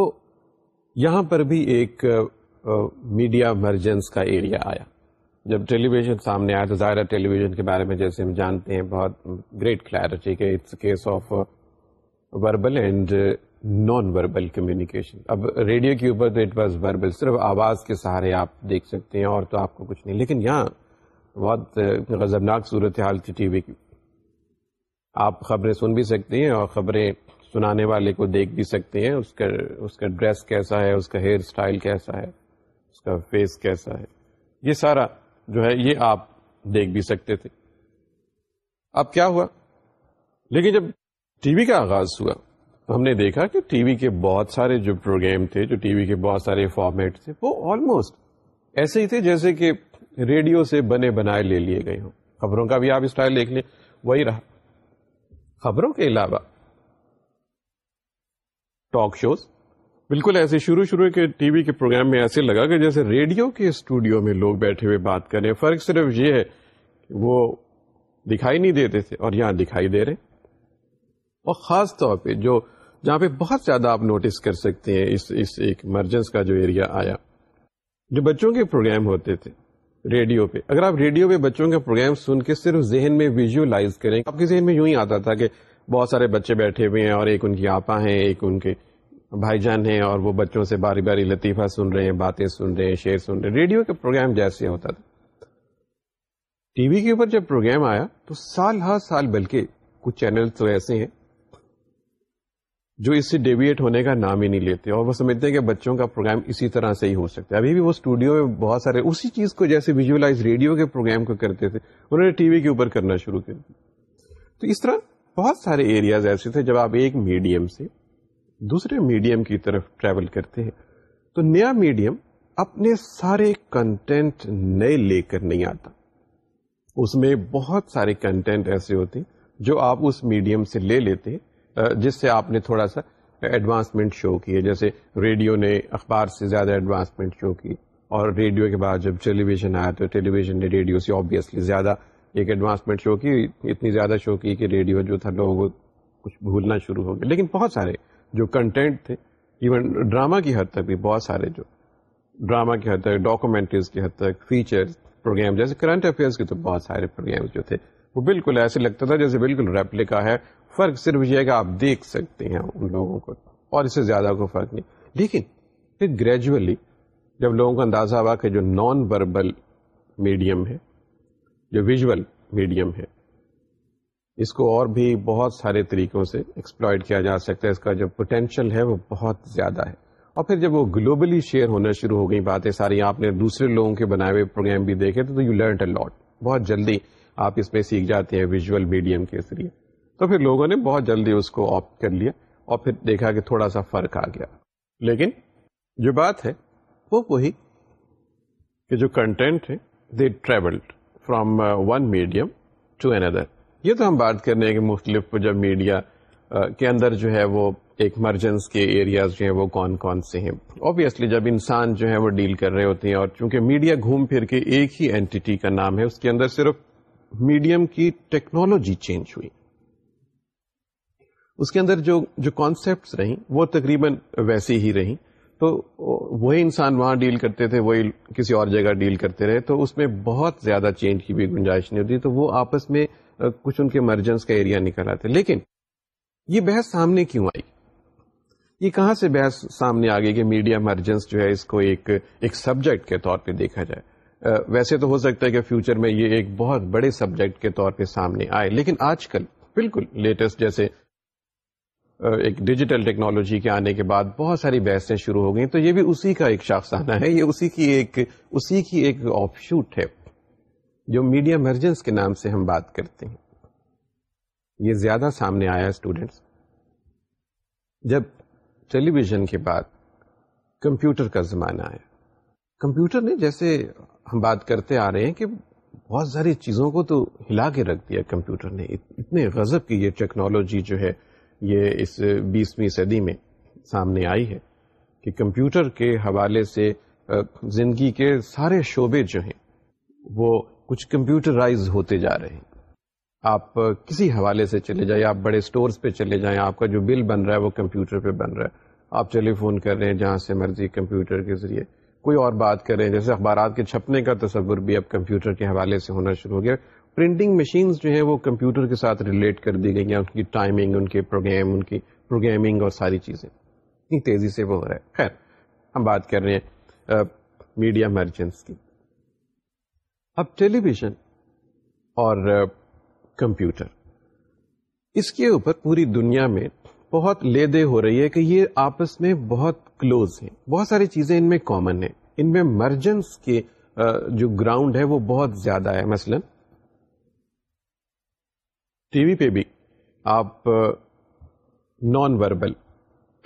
Speaker 1: یہاں پر بھی ایک میڈیا مرجنس کا ایریا آیا جب ٹیلی ویژن سامنے آیا تو ٹیلی ویژن کے بارے میں جیسے ہم جانتے ہیں بہت گریٹ کلیئرٹی کہ it's case of verbal verbal and non communication اب ریڈیو کے اوپر تو اٹ واز وربل صرف آواز کے سہارے آپ دیکھ سکتے ہیں اور تو آپ کو کچھ نہیں لیکن یہاں بہت غضبناک صورت حال تھی ٹی وی کی آپ خبریں سن بھی سکتے ہیں اور خبریں سنانے والے کو دیکھ بھی سکتے ہیں اس اس کا کا ڈریس کیسا ہے اس کا ہیئر اسٹائل کیسا ہے اس کا فیس کیسا ہے یہ سارا جو ہے یہ آپ دیکھ بھی سکتے تھے اب کیا ہوا لیکن جب ٹی وی کا آغاز ہوا تو ہم نے دیکھا کہ ٹی وی کے بہت سارے جو پروگرام تھے جو ٹی وی کے بہت سارے فارمیٹ تھے وہ آلموسٹ ایسے ہی تھے جیسے کہ ریڈیو سے بنے بنائے لے لیے گئے ہوں خبروں کا بھی آپ اسٹائل دیکھ لیں وہی رہا خبروں کے علاوہ ٹاک شوز بالکل ایسے شروع شروع کے ٹی وی کے پروگرام میں ایسے لگا کہ جیسے ریڈیو کے اسٹوڈیو میں لوگ بیٹھے ہوئے بات کریں فرق صرف یہ ہے کہ وہ دکھائی نہیں دیتے تھے اور یہاں دکھائی دے رہے اور خاص طور پہ جو جہاں پہ بہت زیادہ آپ نوٹس کر سکتے ہیں اس اس ایک مرجنس کا جو ایریا آیا جو بچوں کے پروگرام ہوتے تھے ریڈیو پہ اگر آپ ریڈیو پہ بچوں کے پروگرام سن کے صرف ذہن میں ویژلائز کریں آپ کے ذہن میں یوں ہی آتا تھا کہ بہت سارے بچے بیٹھے ہوئے ہیں اور ایک ان کی آپا ہیں ایک ان کے بھائی جان ہیں اور وہ بچوں سے باری باری لطیفہ سن رہے ہیں باتیں سن رہے ہیں شعر سن رہے ہیں ریڈیو کا پروگرام جیسے ہوتا تھا ٹی وی کے اوپر جب پروگرام آیا تو سال ہر سال بلکہ کچھ چینل تو ایسے ہیں جو اس سے ڈیویٹ ہونے کا نام ہی نہیں لیتے اور وہ سمجھتے ہیں کہ بچوں کا پروگرام اسی طرح سے ہی ہو سکتا ہے ابھی بھی وہ اسٹوڈیو میں بہت سارے اسی چیز کو جیسے ویژولا ریڈیو کے پروگرام کو کرتے تھے انہوں نے ٹی وی کے اوپر کرنا شروع کر دیا تو اس طرح بہت سارے ایریاز ایسے تھے جب آپ ایک میڈیم سے دوسرے میڈیم کی طرف ٹریول کرتے ہیں تو نیا میڈیم اپنے سارے کنٹینٹ نئے لے کر نہیں آتا اس میں بہت سارے کنٹینٹ ایسے ہوتے جو آپ اس میڈیم سے لے لیتے ہیں جس سے آپ نے تھوڑا سا ایڈوانسمنٹ شو کی ہے جیسے ریڈیو نے اخبار سے زیادہ ایڈوانسمنٹ شو کی اور ریڈیو کے بعد جب ٹیلی ویژن آیا تو ٹیلی ویژن نے ریڈیو سے آبویسلی زیادہ ایک ایڈوانسمنٹ شو کی اتنی زیادہ شو کی کہ ریڈیو جو تھا لوگوں کو کچھ بھولنا شروع ہو گیا لیکن بہت سارے جو کنٹینٹ تھے ایون ڈرامہ کی حد تک بھی بہت سارے جو ڈراما کی حد تک ڈاکومینٹریز کی حد تک فیچر پروگرام جیسے کرنٹ افیئرس کے تو بہت سارے پروگرام جو تھے وہ بالکل ایسے لگتا تھا جیسے بالکل ریپلیکا ہے فرق صرف یہ ہے کہ آپ دیکھ سکتے ہیں ان لوگوں کو اور اس سے زیادہ کوئی فرق نہیں لیکن پھر گریجولی جب لوگوں کا اندازہ ہوا کہ جو نان وربل میڈیم ہے جو ویژول میڈیم ہے اس کو اور بھی بہت سارے طریقوں سے ایکسپلائڈ کیا جا سکتا ہے اس کا جو پوٹینشیل ہے وہ بہت زیادہ ہے اور پھر جب وہ گلوبلی شیئر ہونا شروع ہو گئی باتیں ساری آپ نے دوسرے لوگوں کے بنائے ہوئے پروگرام بھی دیکھے تو یو لرن اے لاٹ بہت جلدی آپ اس میں سیکھ جاتے ہیں ویژول میڈیم کے ذریعے تو پھر لوگوں نے بہت جلدی اس کو آپ کر لیا اور پھر دیکھا کہ تھوڑا سا فرق آ گیا لیکن جو بات ہے وہ وہی کہ جو کنٹینٹ ہے they travelled from one medium to another یہ تو ہم بات کر رہے ہیں کہ مختلف جب میڈیا uh, کے اندر جو ہے وہ ایک مرجنس کے ایریاز جو ہیں وہ کون کون سے ہیں اوبیسلی جب انسان جو ہے وہ ڈیل کر رہے ہوتے ہیں اور چونکہ میڈیا گھوم پھر کے ایک ہی اینٹی کا نام ہے اس کے اندر صرف میڈیم کی ٹیکنالوجی چینج ہوئی اس کے اندر جو جو کانسیپٹس رہیں وہ تقریباً ویسی ہی رہیں تو وہی انسان وہاں ڈیل کرتے تھے وہی کسی اور جگہ ڈیل کرتے رہے تو اس میں بہت زیادہ چینج کی بھی گنجائش نہیں ہوتی تو وہ آپس میں کچھ ان کے مرجنس کا ایریا نکل آتے لیکن یہ بحث سامنے کیوں آئی یہ کہاں سے بحث سامنے آ گئی کہ میڈیا مرجنس جو ہے اس کو ایک سبجیکٹ کے طور پہ دیکھا جائے ویسے تو ہو سکتا ہے کہ فیوچر میں یہ ایک بہت بڑے سبجیکٹ کے طور پہ سامنے آئے لیکن آج کل بالکل لیٹسٹ جیسے ایک ڈیجیٹل ٹیکنالوجی کے آنے کے بعد بہت ساری بحثیں شروع ہو گئیں تو یہ بھی اسی کا ایک شاخسانہ ہے یہ اسی کی ایک اسی کی ایک آپ شوٹ ہے جو میڈیا مرجنس کے نام سے ہم بات کرتے ہیں یہ زیادہ سامنے آیا اسٹوڈینٹس جب ٹیلی ویژن کے بعد کمپیوٹر کا زمانہ آیا کمپیوٹر نے جیسے ہم بات کرتے آ رہے ہیں کہ بہت ساری چیزوں کو تو ہلا کے رکھ دیا کمپیوٹر نے اتنے غضب کی یہ ٹیکنالوجی جو ہے یہ اس بیسویں صدی میں سامنے آئی ہے کہ کمپیوٹر کے حوالے سے زندگی کے سارے شعبے جو ہیں وہ کچھ کمپیوٹرائز ہوتے جا رہے ہیں آپ کسی حوالے سے چلے جائیں آپ بڑے سٹورز پہ چلے جائیں آپ کا جو بل بن رہا ہے وہ کمپیوٹر پہ بن رہا ہے آپ ٹیلی فون کر رہے ہیں جہاں سے مرضی کمپیوٹر کے ذریعے کوئی اور بات کر رہے ہیں جیسے اخبارات کے چھپنے کا تصور بھی اب کمپیوٹر کے حوالے سے ہونا شروع ہو گیا پرنٹنگ مشینز جو ہیں وہ کمپیوٹر کے ساتھ ریلیٹ کر دی گئی ہیں ان کی ٹائمنگ ان کے پروگرام ان کی پروگرامنگ اور ساری چیزیں اتنی تیزی سے وہ ہو رہا ہے خیر ہم بات کر رہے ہیں میڈیا مرجنس کی اب ٹیلی ویژن اور کمپیوٹر اس کے اوپر پوری دنیا میں بہت لے دے ہو رہی ہے کہ یہ آپس میں بہت کلوز ہیں بہت ساری چیزیں ان میں کامن ہیں ان میں مرجنس کے جو گراؤنڈ ہے وہ بہت زیادہ ہے مثلاً ٹی وی پہ بھی آپ نان وربل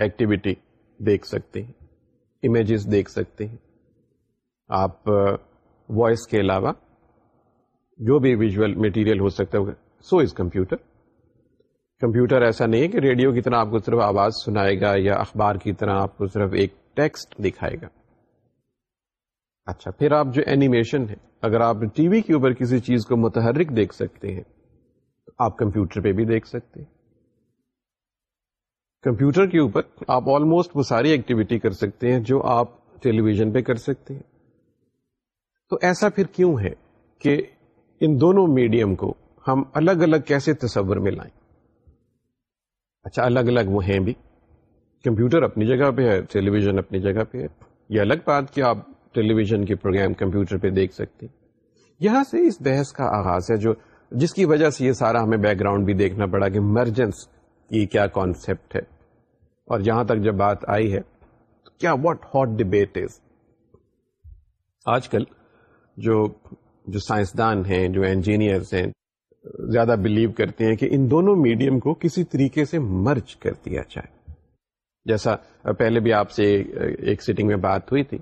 Speaker 1: ایکٹیویٹی دیکھ سکتے ہیں امیجز دیکھ سکتے ہیں آپ وائس کے علاوہ جو بھی ویژول مٹیریل ہو سکتا ہے سو از کمپیوٹر کمپیوٹر ایسا نہیں ہے کہ ریڈیو کی طرح آپ کو صرف آواز سنائے گا یا اخبار کی طرح آپ کو صرف ایک ٹیکسٹ دکھائے گا اچھا پھر آپ جو اینیمیشن ہے اگر آپ ٹی وی کے اوپر کسی چیز کو متحرک دیکھ سکتے ہیں آپ کمپیوٹر پہ بھی دیکھ سکتے کمپیوٹر کے اوپر آپ آلموسٹ وہ ساری ایکٹیویٹی کر سکتے ہیں جو آپ ٹیلی ویژن پہ کر سکتے ہیں تو ایسا پھر کیوں ہے کہ ان دونوں میڈیم کو ہم الگ الگ کیسے تصور میں لائیں اچھا الگ الگ وہ ہیں بھی کمپیوٹر اپنی جگہ پہ ہے ٹیلی ویژن اپنی جگہ پہ ہے یہ الگ بات کہ آپ ٹیلی ویژن کے پروگرام کمپیوٹر پہ دیکھ سکتے یہاں سے اس بحث کا آغاز ہے جو جس کی وجہ سے یہ سارا ہمیں بیک گراؤنڈ بھی دیکھنا پڑا کہ مرجنس کی کیا کانسیپٹ ہے اور جہاں تک جب بات آئی ہے کیا واٹ ہاٹ ڈبیٹ از آج کل جو جو سائنسدان ہیں جو انجینئرس ہیں زیادہ بلیو کرتے ہیں کہ ان دونوں میڈیم کو کسی طریقے سے مرج کر دیا جائے جیسا پہلے بھی آپ سے ایک سیٹنگ میں بات ہوئی تھی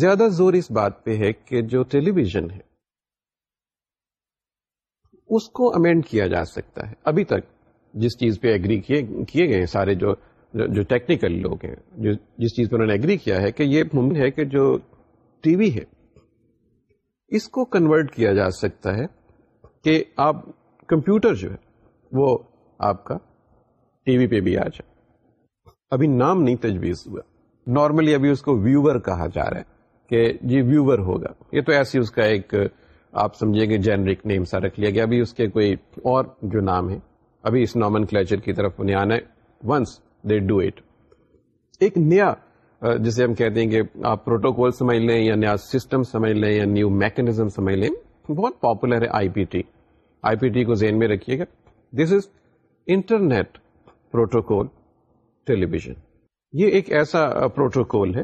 Speaker 1: زیادہ زور اس بات پہ ہے کہ جو ٹیلی ویژن ہے اس کو امینڈ کیا جا سکتا ہے ابھی تک جس چیز پہ اگری کیے کیے گئے سارے جو جو ٹیکنیکل لوگ ہیں جو جس چیز پہ انہوں نے ایگری کیا ہے کہ یہ ممکن ہے کہ جو ٹی وی ہے اس کو کنورٹ کیا جا سکتا ہے کہ آپ کمپیوٹر جو ہے وہ آپ کا ٹی وی پہ بھی آ جائے ابھی نام نہیں تجویز ہوا نارملی ابھی اس کو ویور کہا جا رہا ہے کہ جی ویور ہوگا یہ تو ایسی اس کا ایک آپ سمجھیں کہ جینرک نیم سا رکھ لیا گیا ابھی اس کے کوئی اور جو نام ہے ابھی اس نامن کلیچر کی طرف انہیں آنا ہے ونس دے ڈو اٹ ایک نیا جسے ہم کہتے ہیں کہ آپ پروٹوکول سمجھ لیں یا نیا سسٹم سمجھ لیں یا نیو میکنیزم سمجھ لیں بہت پاپولر ہے I P T I P T کو ذہن میں رکھیے گا this is internet protocol television یہ ایک ایسا پروٹوکول ہے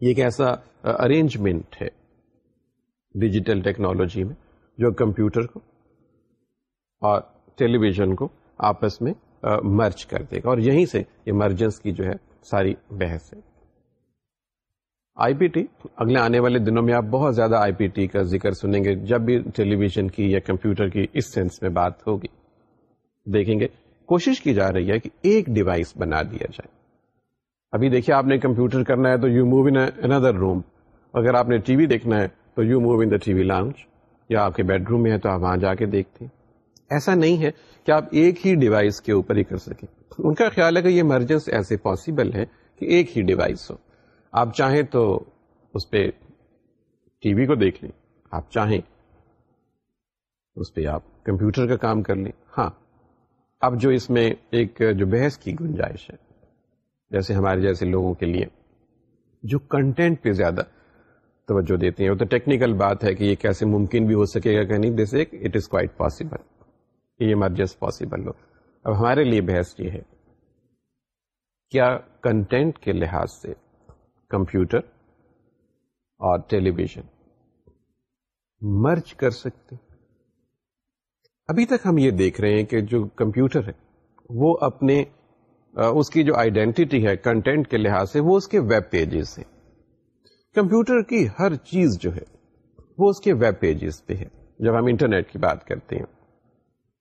Speaker 1: یہ ایک ایسا ارینجمنٹ ہے ڈیجیٹل ٹیکنالوجی میں جو کمپیوٹر کو اور ٹیلی ویژن کو آپس میں مرچ کر دے گا اور یہیں سے ایمرجنس کی جو ہے ساری بحث ہے آئی پی ٹی اگلے آنے والے دنوں میں آپ بہت زیادہ آئی پی ٹی کا ذکر سنیں گے جب بھی ٹیلی ویژن کی یا کمپیوٹر کی اس سینس میں بات ہوگی دیکھیں گے کوشش کی جا رہی ہے کہ ایک ڈیوائس بنا دیا جائے ابھی دیکھیے آپ نے کمپیوٹر کرنا ہے تو یو مو روم اگر آپ نے ٹی وی دیکھنا ہے تو you move T V lounge یا آپ کے بیڈ روم میں ہے تو آپ وہاں جا کے دیکھتے ہیں ایسا نہیں ہے کہ آپ ایک ہی ڈیوائس کے اوپر ہی کر سکیں ان کا خیال ہے کہ یہ ایسے پاسبل ہے کہ ایک ہی ڈیوائس ہو آپ چاہیں تو اس پہ ٹی وی کو دیکھ لیں آپ چاہیں اس پہ آپ کمپیوٹر کا کام کر لیں ہاں اب جو اس میں ایک جو بحث کی گنجائش ہے جیسے ہمارے جیسے لوگوں کے لیے جو کنٹینٹ پہ زیادہ توجہ دیتے ہیں تو ٹیکنیکل بات ہے کہ یہ کیسے ممکن بھی ہو سکے گا کہ نہیں it is quite possible possible یہ ہو اب ہمارے لیے بحث یہ ہے کیا کنٹینٹ کے لحاظ سے کمپیوٹر اور ٹیلی ویژن مرچ کر سکتے ابھی تک ہم یہ دیکھ رہے ہیں کہ جو کمپیوٹر ہے وہ اپنے اس کی جو آئیڈینٹی ہے کنٹینٹ کے لحاظ سے وہ اس کے ویب پیجز ہیں کمپیوٹر کی ہر چیز جو ہے وہ اس کے ویب پیجز پہ ہے جب ہم انٹرنیٹ کی بات کرتے ہیں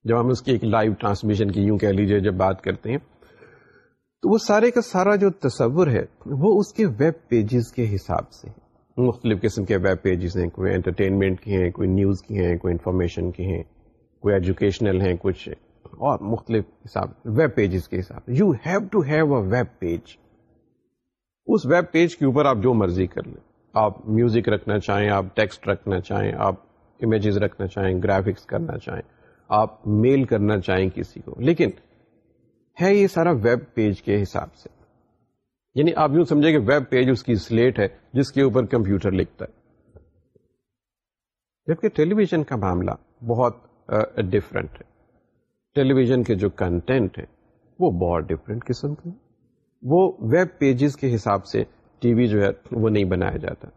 Speaker 1: جب ہم اس کی ایک لائیو ٹرانسمیشن کی یوں کہہ لیجیے جب بات کرتے ہیں تو وہ سارے کا سارا جو تصور ہے وہ اس کے ویب پیجز کے حساب سے مختلف قسم کے ویب پیجز ہیں کوئی انٹرٹینمنٹ کی ہیں کوئی نیوز کی ہیں کوئی انفارمیشن کی ہیں کوئی ایجوکیشنل ہیں کچھ اور مختلف حساب ویب پیجز کے حساب you have to have a web page us web page کے اوپر آپ جو مرضی کر لیں آپ میوزک رکھنا چاہیں آپ ٹیکسٹ رکھنا چاہیں آپ امیجز رکھنا چاہیں گرافکس کرنا چاہیں آپ میل کرنا چاہیں کسی کو لیکن ہے یہ سارا ویب پیج کے حساب سے یعنی آپ یوں سمجھیں کہ ویب پیج اس کی سلیٹ ہے جس کے اوپر کمپیوٹر لکھتا ہے جبکہ ٹیلی ویژن کا معاملہ بہت ڈفرینٹ ہے ٹیلی ویژن کے جو کنٹینٹ ہے وہ بہت ڈفرینٹ قسم کے ہیں وہ ویب پیجز کے حساب سے ٹی وی جو ہے وہ نہیں بنایا جاتا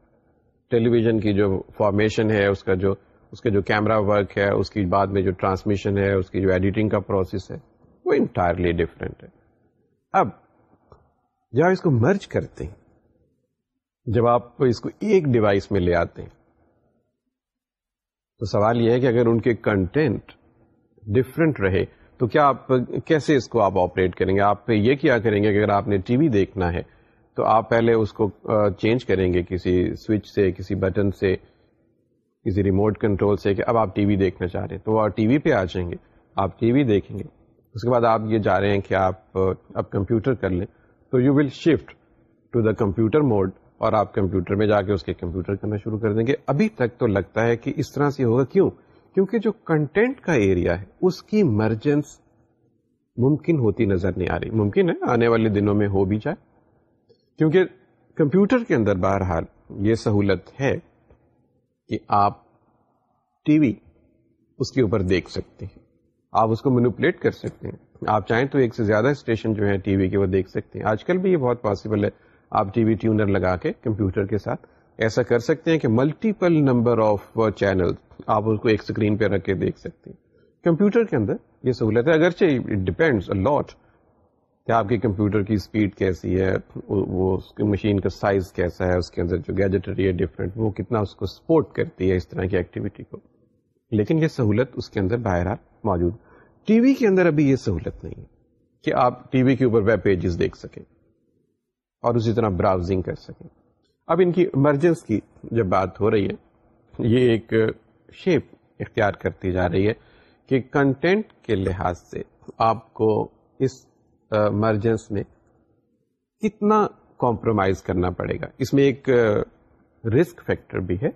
Speaker 1: ٹیلی ویژن کی جو فارمیشن ہے اس کا جو اس کا جو کیمرہ ورک ہے اس کی بعد میں جو ٹرانسمیشن ہے اس کی جو ایڈیٹنگ کا پروسیس ہے وہ انٹائرلی ڈفرینٹ ہے اب جب اس کو مرچ کرتے ہیں جب آپ اس کو ایک ڈیوائس میں لے آتے ہیں تو سوال یہ ہے کہ اگر ان کے کنٹینٹ ڈفرینٹ رہے تو کیا آپ کیسے اس کو آپ آپریٹ کریں گے آپ یہ کیا کریں گے کہ اگر آپ نے ٹی وی دیکھنا ہے تو آپ پہلے اس کو چینج کریں گے کسی سوئچ سے کسی بٹن سے کسی ریموٹ کنٹرول سے کہ اب آپ ٹی وی دیکھنا چاہ رہے ہیں تو ٹی وی پہ آ جائیں گے آپ ٹی وی دیکھیں گے اس کے بعد آپ یہ جا رہے ہیں کہ آپ اب کمپیوٹر کر لیں تو you will shift to the computer mode اور آپ کمپیوٹر میں جا کے اس کے کمپیوٹر کرنا شروع کر دیں گے ابھی تک تو لگتا ہے کہ اس طرح سے ہوگا کیوں کیونکہ جو کنٹینٹ کا ایریا ہے اس کی مرجنس ممکن ہوتی نظر نہیں آ رہی ممکن ہے آنے والے دنوں میں ہو بھی جائے کیونکہ کمپیوٹر کے اندر بہرحال یہ سہولت ہے کہ آپ ٹی وی اس کے اوپر دیکھ سکتے ہیں آپ اس کو مینوپولیٹ کر سکتے ہیں آپ چاہیں تو ایک سے زیادہ اسٹیشن جو ہے ٹی وی کے وہ دیکھ سکتے ہیں آج کل بھی یہ بہت پاسبل ہے آپ ٹی وی ٹیونر لگا کے کمپیوٹر کے ساتھ ایسا کر سکتے ہیں کہ ملٹیپل نمبر آف چینل آپ اس کو ایک اسکرین پہ رکھ کے دیکھ سکتے ہیں کمپیوٹر کے اندر یہ سہولت ہے اگرچہ ڈپینڈس لاٹ کہ آپ کے کمپیوٹر کی اسپیڈ کیسی ہے وہ اس کی مشین کا سائز کیسا ہے اس کے اندر جو گیجٹری ہے ڈفرینٹ وہ کتنا اس کو سپورٹ کرتی ہے اس طرح کی ایکٹیویٹی کو لیکن یہ سہولت اس کے اندر باہرات موجود ٹی وی کے اندر ابھی یہ سہولت نہیں ہے کہ آپ ٹی وی کے اوپر ویب پیجز دیکھ سکیں اور اسی طرح براؤزنگ کر سکیں اب ان کی مرجنس کی جب بات ہو رہی ہے یہ ایک شیپ اختیار کرتی جا رہی ہے کہ کنٹینٹ کے لحاظ سے آپ کو اس مرجنس میں کتنا کمپرومائز کرنا پڑے گا اس میں ایک رسک فیکٹر بھی ہے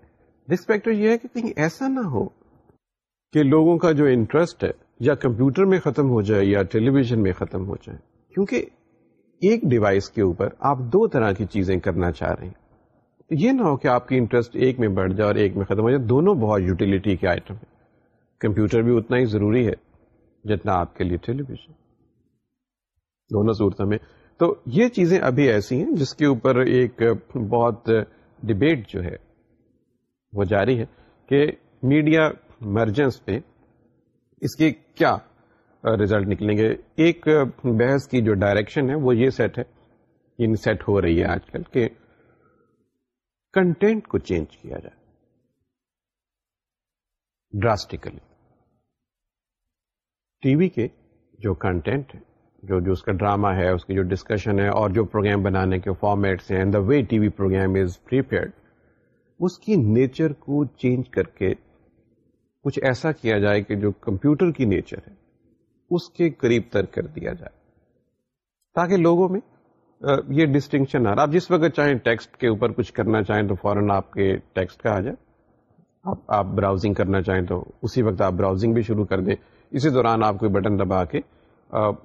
Speaker 1: رسک فیکٹر یہ ہے کہ کہیں ایسا نہ ہو کہ لوگوں کا جو انٹرسٹ ہے یا کمپیوٹر میں ختم ہو جائے یا ٹیلی ویژن میں ختم ہو جائے کیونکہ ایک ڈیوائس کے اوپر آپ دو طرح کی چیزیں کرنا چاہ رہے ہیں یہ نہ ہو کہ آپ کی انٹرسٹ ایک میں بڑھ جائے اور ایک میں ختم ہو جائے دونوں بہت یوٹیلیٹی کے آئٹم ہیں کمپیوٹر بھی اتنا ہی ضروری ہے جتنا آپ کے لیے ٹیلی ویژن دونوں صورتوں میں تو یہ چیزیں ابھی ایسی ہیں جس کے اوپر ایک بہت ڈبیٹ جو ہے وہ جاری ہے کہ میڈیا مرجنس پہ اس کے کیا ریزلٹ نکلیں گے ایک بحث کی جو ڈائریکشن ہے وہ یہ سیٹ ہے سیٹ ہو رہی ہے آج کل کہ کنٹینٹ کو چینج کیا جائے ڈراسٹیکلی ٹی وی کے جو کنٹینٹ ہے جو جو جو اس اس کا ہے کی ڈسکشن ہے اور جو پروگرام بنانے کے فارمیٹس ہیں the way TV program is prepared اس کی نیچر کو چینج کر کے کچھ ایسا کیا جائے کہ جو کمپیوٹر کی نیچر ہے اس کے قریب تر کر دیا جائے تاکہ لوگوں میں یہ ڈسٹنکشن آ رہا ہے آپ جس وقت چاہیں ٹیکسٹ کے اوپر کچھ کرنا چاہیں تو فوراً آپ کے ٹیکسٹ کا آ جائے آپ آپ براؤزنگ کرنا چاہیں تو اسی وقت آپ براؤزنگ بھی شروع کر دیں اسی دوران آپ کوئی بٹن دبا کے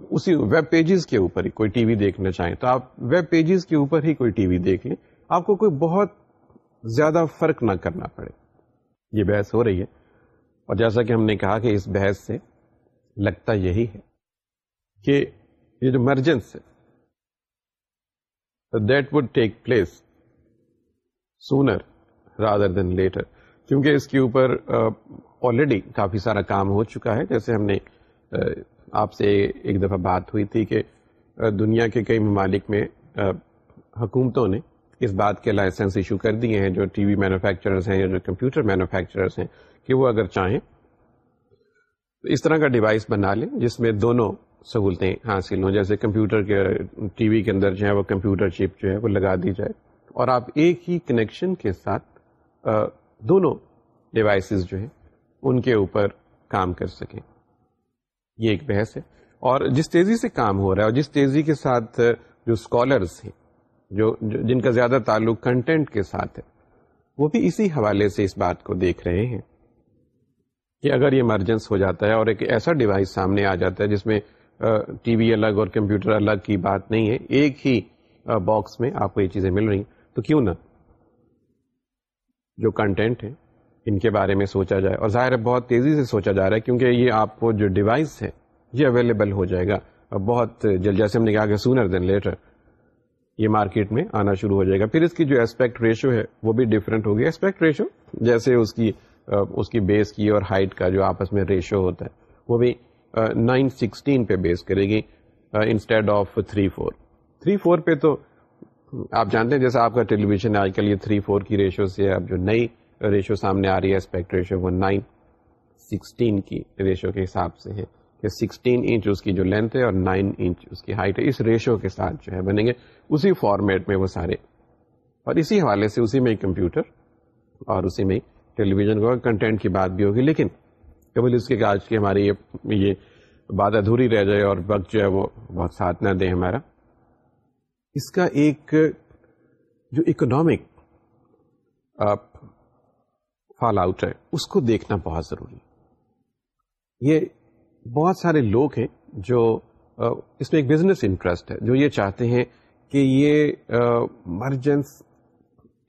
Speaker 1: اسی ویب پیجز کے اوپر ہی کوئی ٹی وی دیکھنا چاہیں تو آپ ویب پیجز کے اوپر ہی کوئی ٹی وی دیکھ لیں آپ کو کوئی بہت زیادہ فرق نہ کرنا پڑے یہ بحث ہو رہی ہے اور جیسا کہ ہم نے کہا کہ اس بحث سے لگتا یہی ہے کہ یہ جو مرجنس ہے that would take place sooner rather than later کیونکہ اس کے اوپر آلریڈی کافی سارا کام ہو چکا ہے جیسے ہم نے آپ سے ایک دفعہ بات ہوئی تھی کہ دنیا کے کئی ممالک میں حکومتوں نے اس بات کے لائسنس ایشو کر دیے ہیں جو ٹی وی مینوفیکچررز ہیں یا جو کمپیوٹر مینوفیکچررس ہیں کہ وہ اگر چاہیں تو اس طرح کا ڈیوائس بنا لیں جس میں دونوں سہولتیں حاصل ہوں جیسے کمپیوٹر کے ٹی وی کے اندر جو ہے وہ کمپیوٹر چپ جو ہے وہ لگا دی جائے اور آپ ایک ہی کنیکشن کے ساتھ دونوں ڈیوائسز جو ہیں ان کے اوپر کام کر سکیں یہ ایک بحث ہے اور جس تیزی سے کام ہو رہا ہے اور جس تیزی کے ساتھ جو اسکالرس ہیں جو جن کا زیادہ تعلق کنٹینٹ کے ساتھ ہے وہ بھی اسی حوالے سے اس بات کو دیکھ رہے ہیں کہ اگر یہ ایمرجنس ہو جاتا ہے اور ایک ایسا ڈیوائس سامنے آ جاتا ہے جس میں ٹی وی الگ اور کمپیوٹر الگ کی بات نہیں ہے ایک ہی باکس میں آپ کو یہ چیزیں مل رہی ہیں تو کیوں نہ جو کنٹینٹ ہے ان کے بارے میں سوچا جائے اور ظاہر ہے بہت تیزی سے سوچا جا رہا ہے کیونکہ یہ آپ کو جو ڈیوائس ہے یہ اویلیبل ہو جائے گا بہت جلد جیسے ہم نے کہا کہ سونر دین لیٹر یہ مارکیٹ میں آنا شروع ہو جائے گا پھر اس کی جو اسپیکٹ ریشو ہے وہ بھی ڈفرینٹ ہوگی اسپیکٹ ریشو جیسے اس کی اس کی بیس کی اور ہائٹ کا جو آپس میں ریشو ہوتا ہے وہ بھی نائن سکسٹین پہ بیس کرے گی instead of three four three four پہ تو آپ جانتے ہیں جیسا آپ کا ٹیلی ویژن آج کل یہ تھری فور کی ریشو سے اب جو نئی ریشو سامنے آ رہی ہے اسپیکٹ ریشو وہ نائن سکسٹین کی ریشو کے حساب سے ہے سکسٹین انچ اس کی جو لینتھ ہے اور نائن انچ اس کی ہائٹ ہے اس ریشو کے ساتھ جو ہے بنیں گے اسی فارمیٹ میں وہ سارے اور اسی حوالے سے اسی میں کمپیوٹر اور اسی میں ٹیلی ویژن کو کنٹینٹ کی بات بھی ہوگی لیکن قبل اس کے کہ آج کی ہماری یہ بات ادھوری رہ جائے اور وقت جو ہے وہ بہت ساتھ نہ دے ہمارا اس کا ایک جو اکنامک فال آؤٹ ہے اس کو دیکھنا بہت ضروری یہ بہت سارے لوگ ہیں جو اس میں ایک بزنس انٹرسٹ ہے جو یہ چاہتے ہیں کہ یہ mergence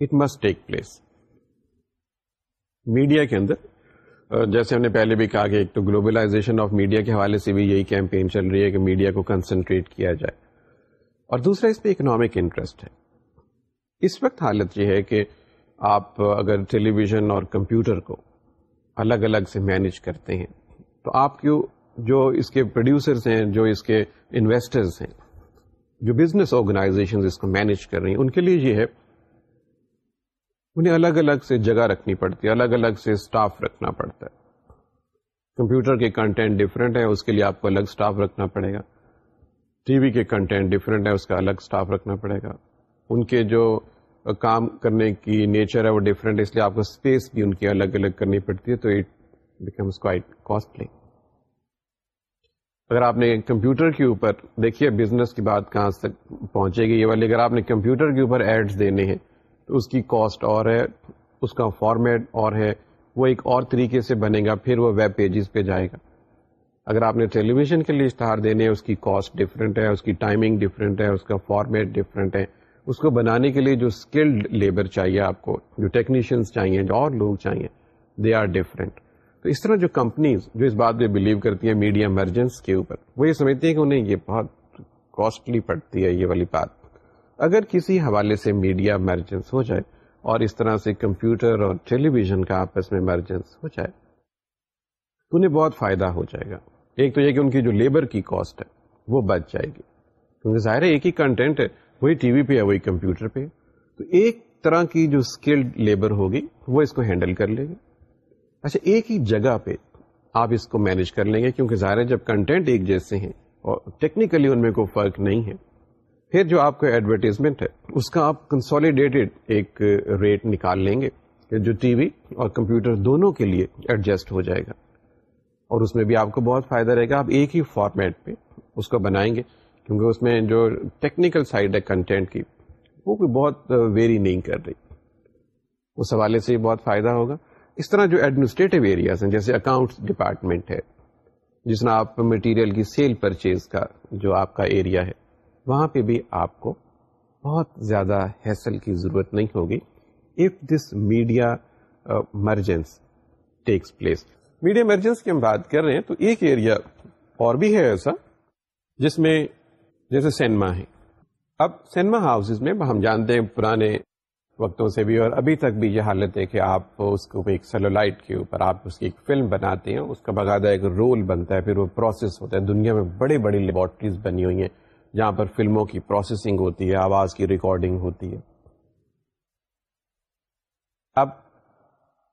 Speaker 1: it must take place media کے اندر جیسے ہم نے پہلے بھی کہا کہ ایک تو گلوبلائزیشن آف میڈیا کے حوالے سے بھی یہی کیمپین چل رہی ہے کہ میڈیا کو کنسنٹریٹ کیا جائے اور دوسرا اس پہ اکنامک انٹرسٹ ہے اس وقت حالت یہ ہے کہ آپ اگر ٹیلی ویژن اور کمپیوٹر کو الگ الگ سے مینج کرتے ہیں تو آپ کو جو اس کے پروڈیوسرز ہیں جو اس کے انویسٹرز ہیں جو بزنس آرگنائزیشن اس کو مینج کر رہی ہیں ان کے لیے یہ ہے انہیں الگ الگ سے جگہ رکھنی پڑتی ہے الگ الگ سے اسٹاف رکھنا پڑتا ہے کمپیوٹر کے کنٹینٹ ڈفرینٹ ہے اس کے لیے آپ کو الگ اسٹاف رکھنا پڑے گا ٹی وی کے کنٹینٹ ڈفرینٹ ہے اس کا الگ اسٹاف رکھنا پڑے گا ان کے جو کام کرنے کی نیچر ہے وہ ڈفرینٹ ہے اس لیے آپ کو اسپیس بھی ان کی الگ الگ کرنی پڑتی ہے تو اٹ بیکمس کوائٹ کاسٹلی اگر آپ نے کمپیوٹر کے اوپر دیکھیے بزنس کی بات کہاں تک پہنچے گی یہ والی اگر آپ نے کمپیوٹر کے اوپر ایڈز دینے ہیں تو اس کی کاسٹ اور ہے اس کا فارمیٹ اور ہے وہ ایک اور طریقے سے بنے گا پھر وہ ویب پیجز پہ جائے گا اگر آپ نے ٹیلی ویژن کے لیے اشتہار دینے اس کی کاسٹ ڈفرینٹ ہے اس کی ٹائمنگ ڈفرینٹ ہے اس کا فارمیٹ ڈفرینٹ ہے اس کو بنانے کے لیے جو اسکلڈ لیبر چاہیے آپ کو جو ٹیکنیشینس چاہیے جو اور لوگ چاہیے دے آر ڈفرینٹ تو اس طرح جو کمپنیز جو اس بات پہ بلیو کرتی ہیں میڈیا ایمرجنس کے اوپر وہ یہ سمجھتی ہیں کہ انہیں یہ بہت کاسٹلی پڑتی ہے یہ والی بات اگر کسی حوالے سے میڈیا ایمرجنس ہو جائے اور اس طرح سے کمپیوٹر اور ٹیلی ویژن کا آپس میں ایمرجنس ہو جائے تو انہیں بہت فائدہ ہو جائے گا ایک تو یہ کہ ان کی جو لیبر کی کاسٹ ہے وہ بچ جائے گی کیونکہ ظاہر ہے ایک ہی کنٹینٹ ہے وہی ٹی وی پہ ہے وہی کمپیوٹر پہ تو ایک طرح کی جو اسکلڈ لیبر ہوگی وہ اس کو ہینڈل کر لے گی اچھا ایک ہی جگہ پہ آپ اس کو مینج کر لیں گے کیونکہ ظاہر ہے جب کنٹینٹ ایک جیسے ہیں اور ٹیکنیکلی ان میں کوئی فرق نہیں ہے پھر جو آپ کا ایڈورٹیزمنٹ ہے اس کا آپ کنسالیڈیٹڈ ایک ریٹ نکال لیں گے جو ٹی وی اور کمپیوٹر دونوں کے لیے ایڈجسٹ ہو جائے گا اور اس میں بھی آپ کو بہت فائدہ رہے گا آپ ایک ہی فارمیٹ پہ اس کو بنائیں گے کیونکہ اس میں جو ٹیکنیکل سائڈ ہے کنٹینٹ کی وہ بھی بہت ویری نہیں کر رہی اس حوالے سے بہت فائدہ ہوگا اس طرح جو ایڈمنسٹریٹو ایریاز ہیں جیسے اکاؤنٹس ڈپارٹمنٹ ہے جس نے آپ مٹیریل کی سیل پرچیز کا جو آپ کا ایریا ہے وہاں پہ بھی آپ کو بہت زیادہ حیصل کی ضرورت نہیں ہوگی if this media mergence takes place media mergence کی ہم بات کر رہے ہیں تو ایک ایریا اور بھی ہے ایسا جس میں جیسے سینما ہے اب سینما ہاؤسز میں ہم جانتے ہیں پرانے وقتوں سے بھی اور ابھی تک بھی یہ حالت ہے کہ آپ اس کو ایک سیلولائٹ کے اوپر آپ اس کی ایک فلم بناتے ہیں اس کا باقاعدہ ایک رول بنتا ہے پھر وہ پروسیس ہوتا ہے دنیا میں بڑے بڑی لیبورٹریز بنی ہوئی ہیں جہاں پر فلموں کی پروسیسنگ ہوتی ہے آواز کی ریکارڈنگ ہوتی ہے اب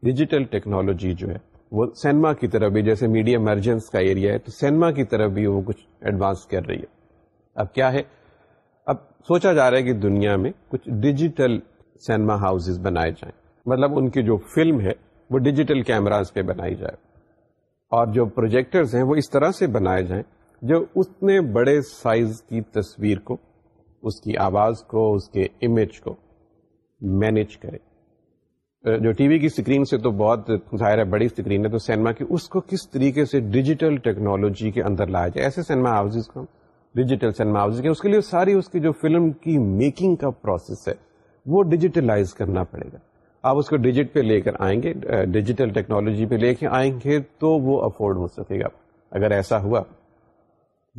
Speaker 1: ڈیجیٹل ٹیکنالوجی جو ہے وہ سینما کی طرف بھی جیسے میڈیا ایمرجنس کا ایریا ہے تو سینما کی طرف بھی وہ کچھ ایڈوانس کر رہی ہے اب کیا ہے اب سوچا جا رہا ہے کہ دنیا میں کچھ ڈیجیٹل سینما ہاؤسز بنائے جائیں مطلب ان کی جو فلم ہے وہ ڈیجیٹل کیمراز پہ بنائی جائے اور جو پروجیکٹرز ہیں وہ اس طرح سے بنائے جائیں جو اتنے بڑے سائز کی تصویر کو اس کی آواز کو اس کے امیج کو مینج کرے جو ٹی وی کی اسکرین سے تو بہت ظاہر ہے بڑی اسکرین ہے تو سینما کی اس کو کس طریقے سے ڈیجیٹل ٹیکنالوجی کے اندر لایا جائے ایسے سینما ہاؤزز کو ڈیجیٹل سینما ہاؤز کے اس کے لیے ساری اس کی جو فلم کی میکنگ کا پروسیس ہے وہ ڈیجیٹلائز کرنا پڑے گا آپ اس کو ڈیجٹ پہ لے کر آئیں گے ڈیجیٹل ٹیکنالوجی پہ لے کے آئیں گے تو وہ افورڈ ہو سکے گا اگر ایسا ہوا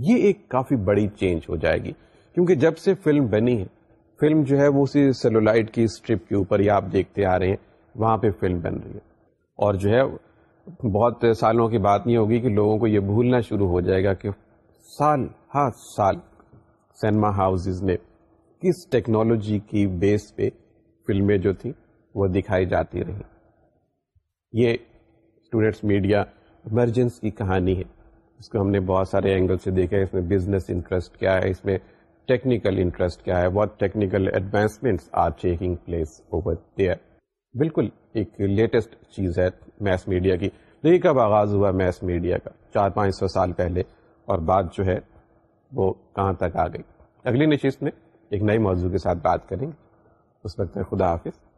Speaker 1: یہ ایک کافی بڑی چینج ہو جائے گی کیونکہ جب سے فلم بنی ہے فلم جو ہے وہ اسی سیلولائٹ کی اسٹرپ کے اوپر ہی آپ دیکھتے آ رہے ہیں وہاں پہ فلم بن رہی ہے اور جو ہے بہت سالوں کی بات نہیں ہوگی کہ لوگوں کو یہ بھولنا شروع ہو جائے گا کہ سال ہر سال سینما ہاؤسز میں کس ٹیکنالوجی کی بیس پہ فلمیں جو تھیں وہ دکھائی جاتی رہیں یہ اسٹوڈینٹس میڈیا ایمرجنس کی کہانی ہے اس کو ہم نے بہت سارے اینگل سے دیکھا ہے اس میں بزنس انٹرسٹ کیا ہے اس میں ٹیکنیکل انٹرسٹ کیا ہے what technical advancement place over there بالکل ایک لیٹسٹ چیز ہے میس میڈیا کی دیکھیے کب آغاز ہوا میس میڈیا کا چار پانچ سو سال پہلے اور بات جو ہے وہ کہاں تک آ گئی اگلی نشست میں ایک نئے موضوع کے ساتھ بات کریں گے اس وقت خدا حافظ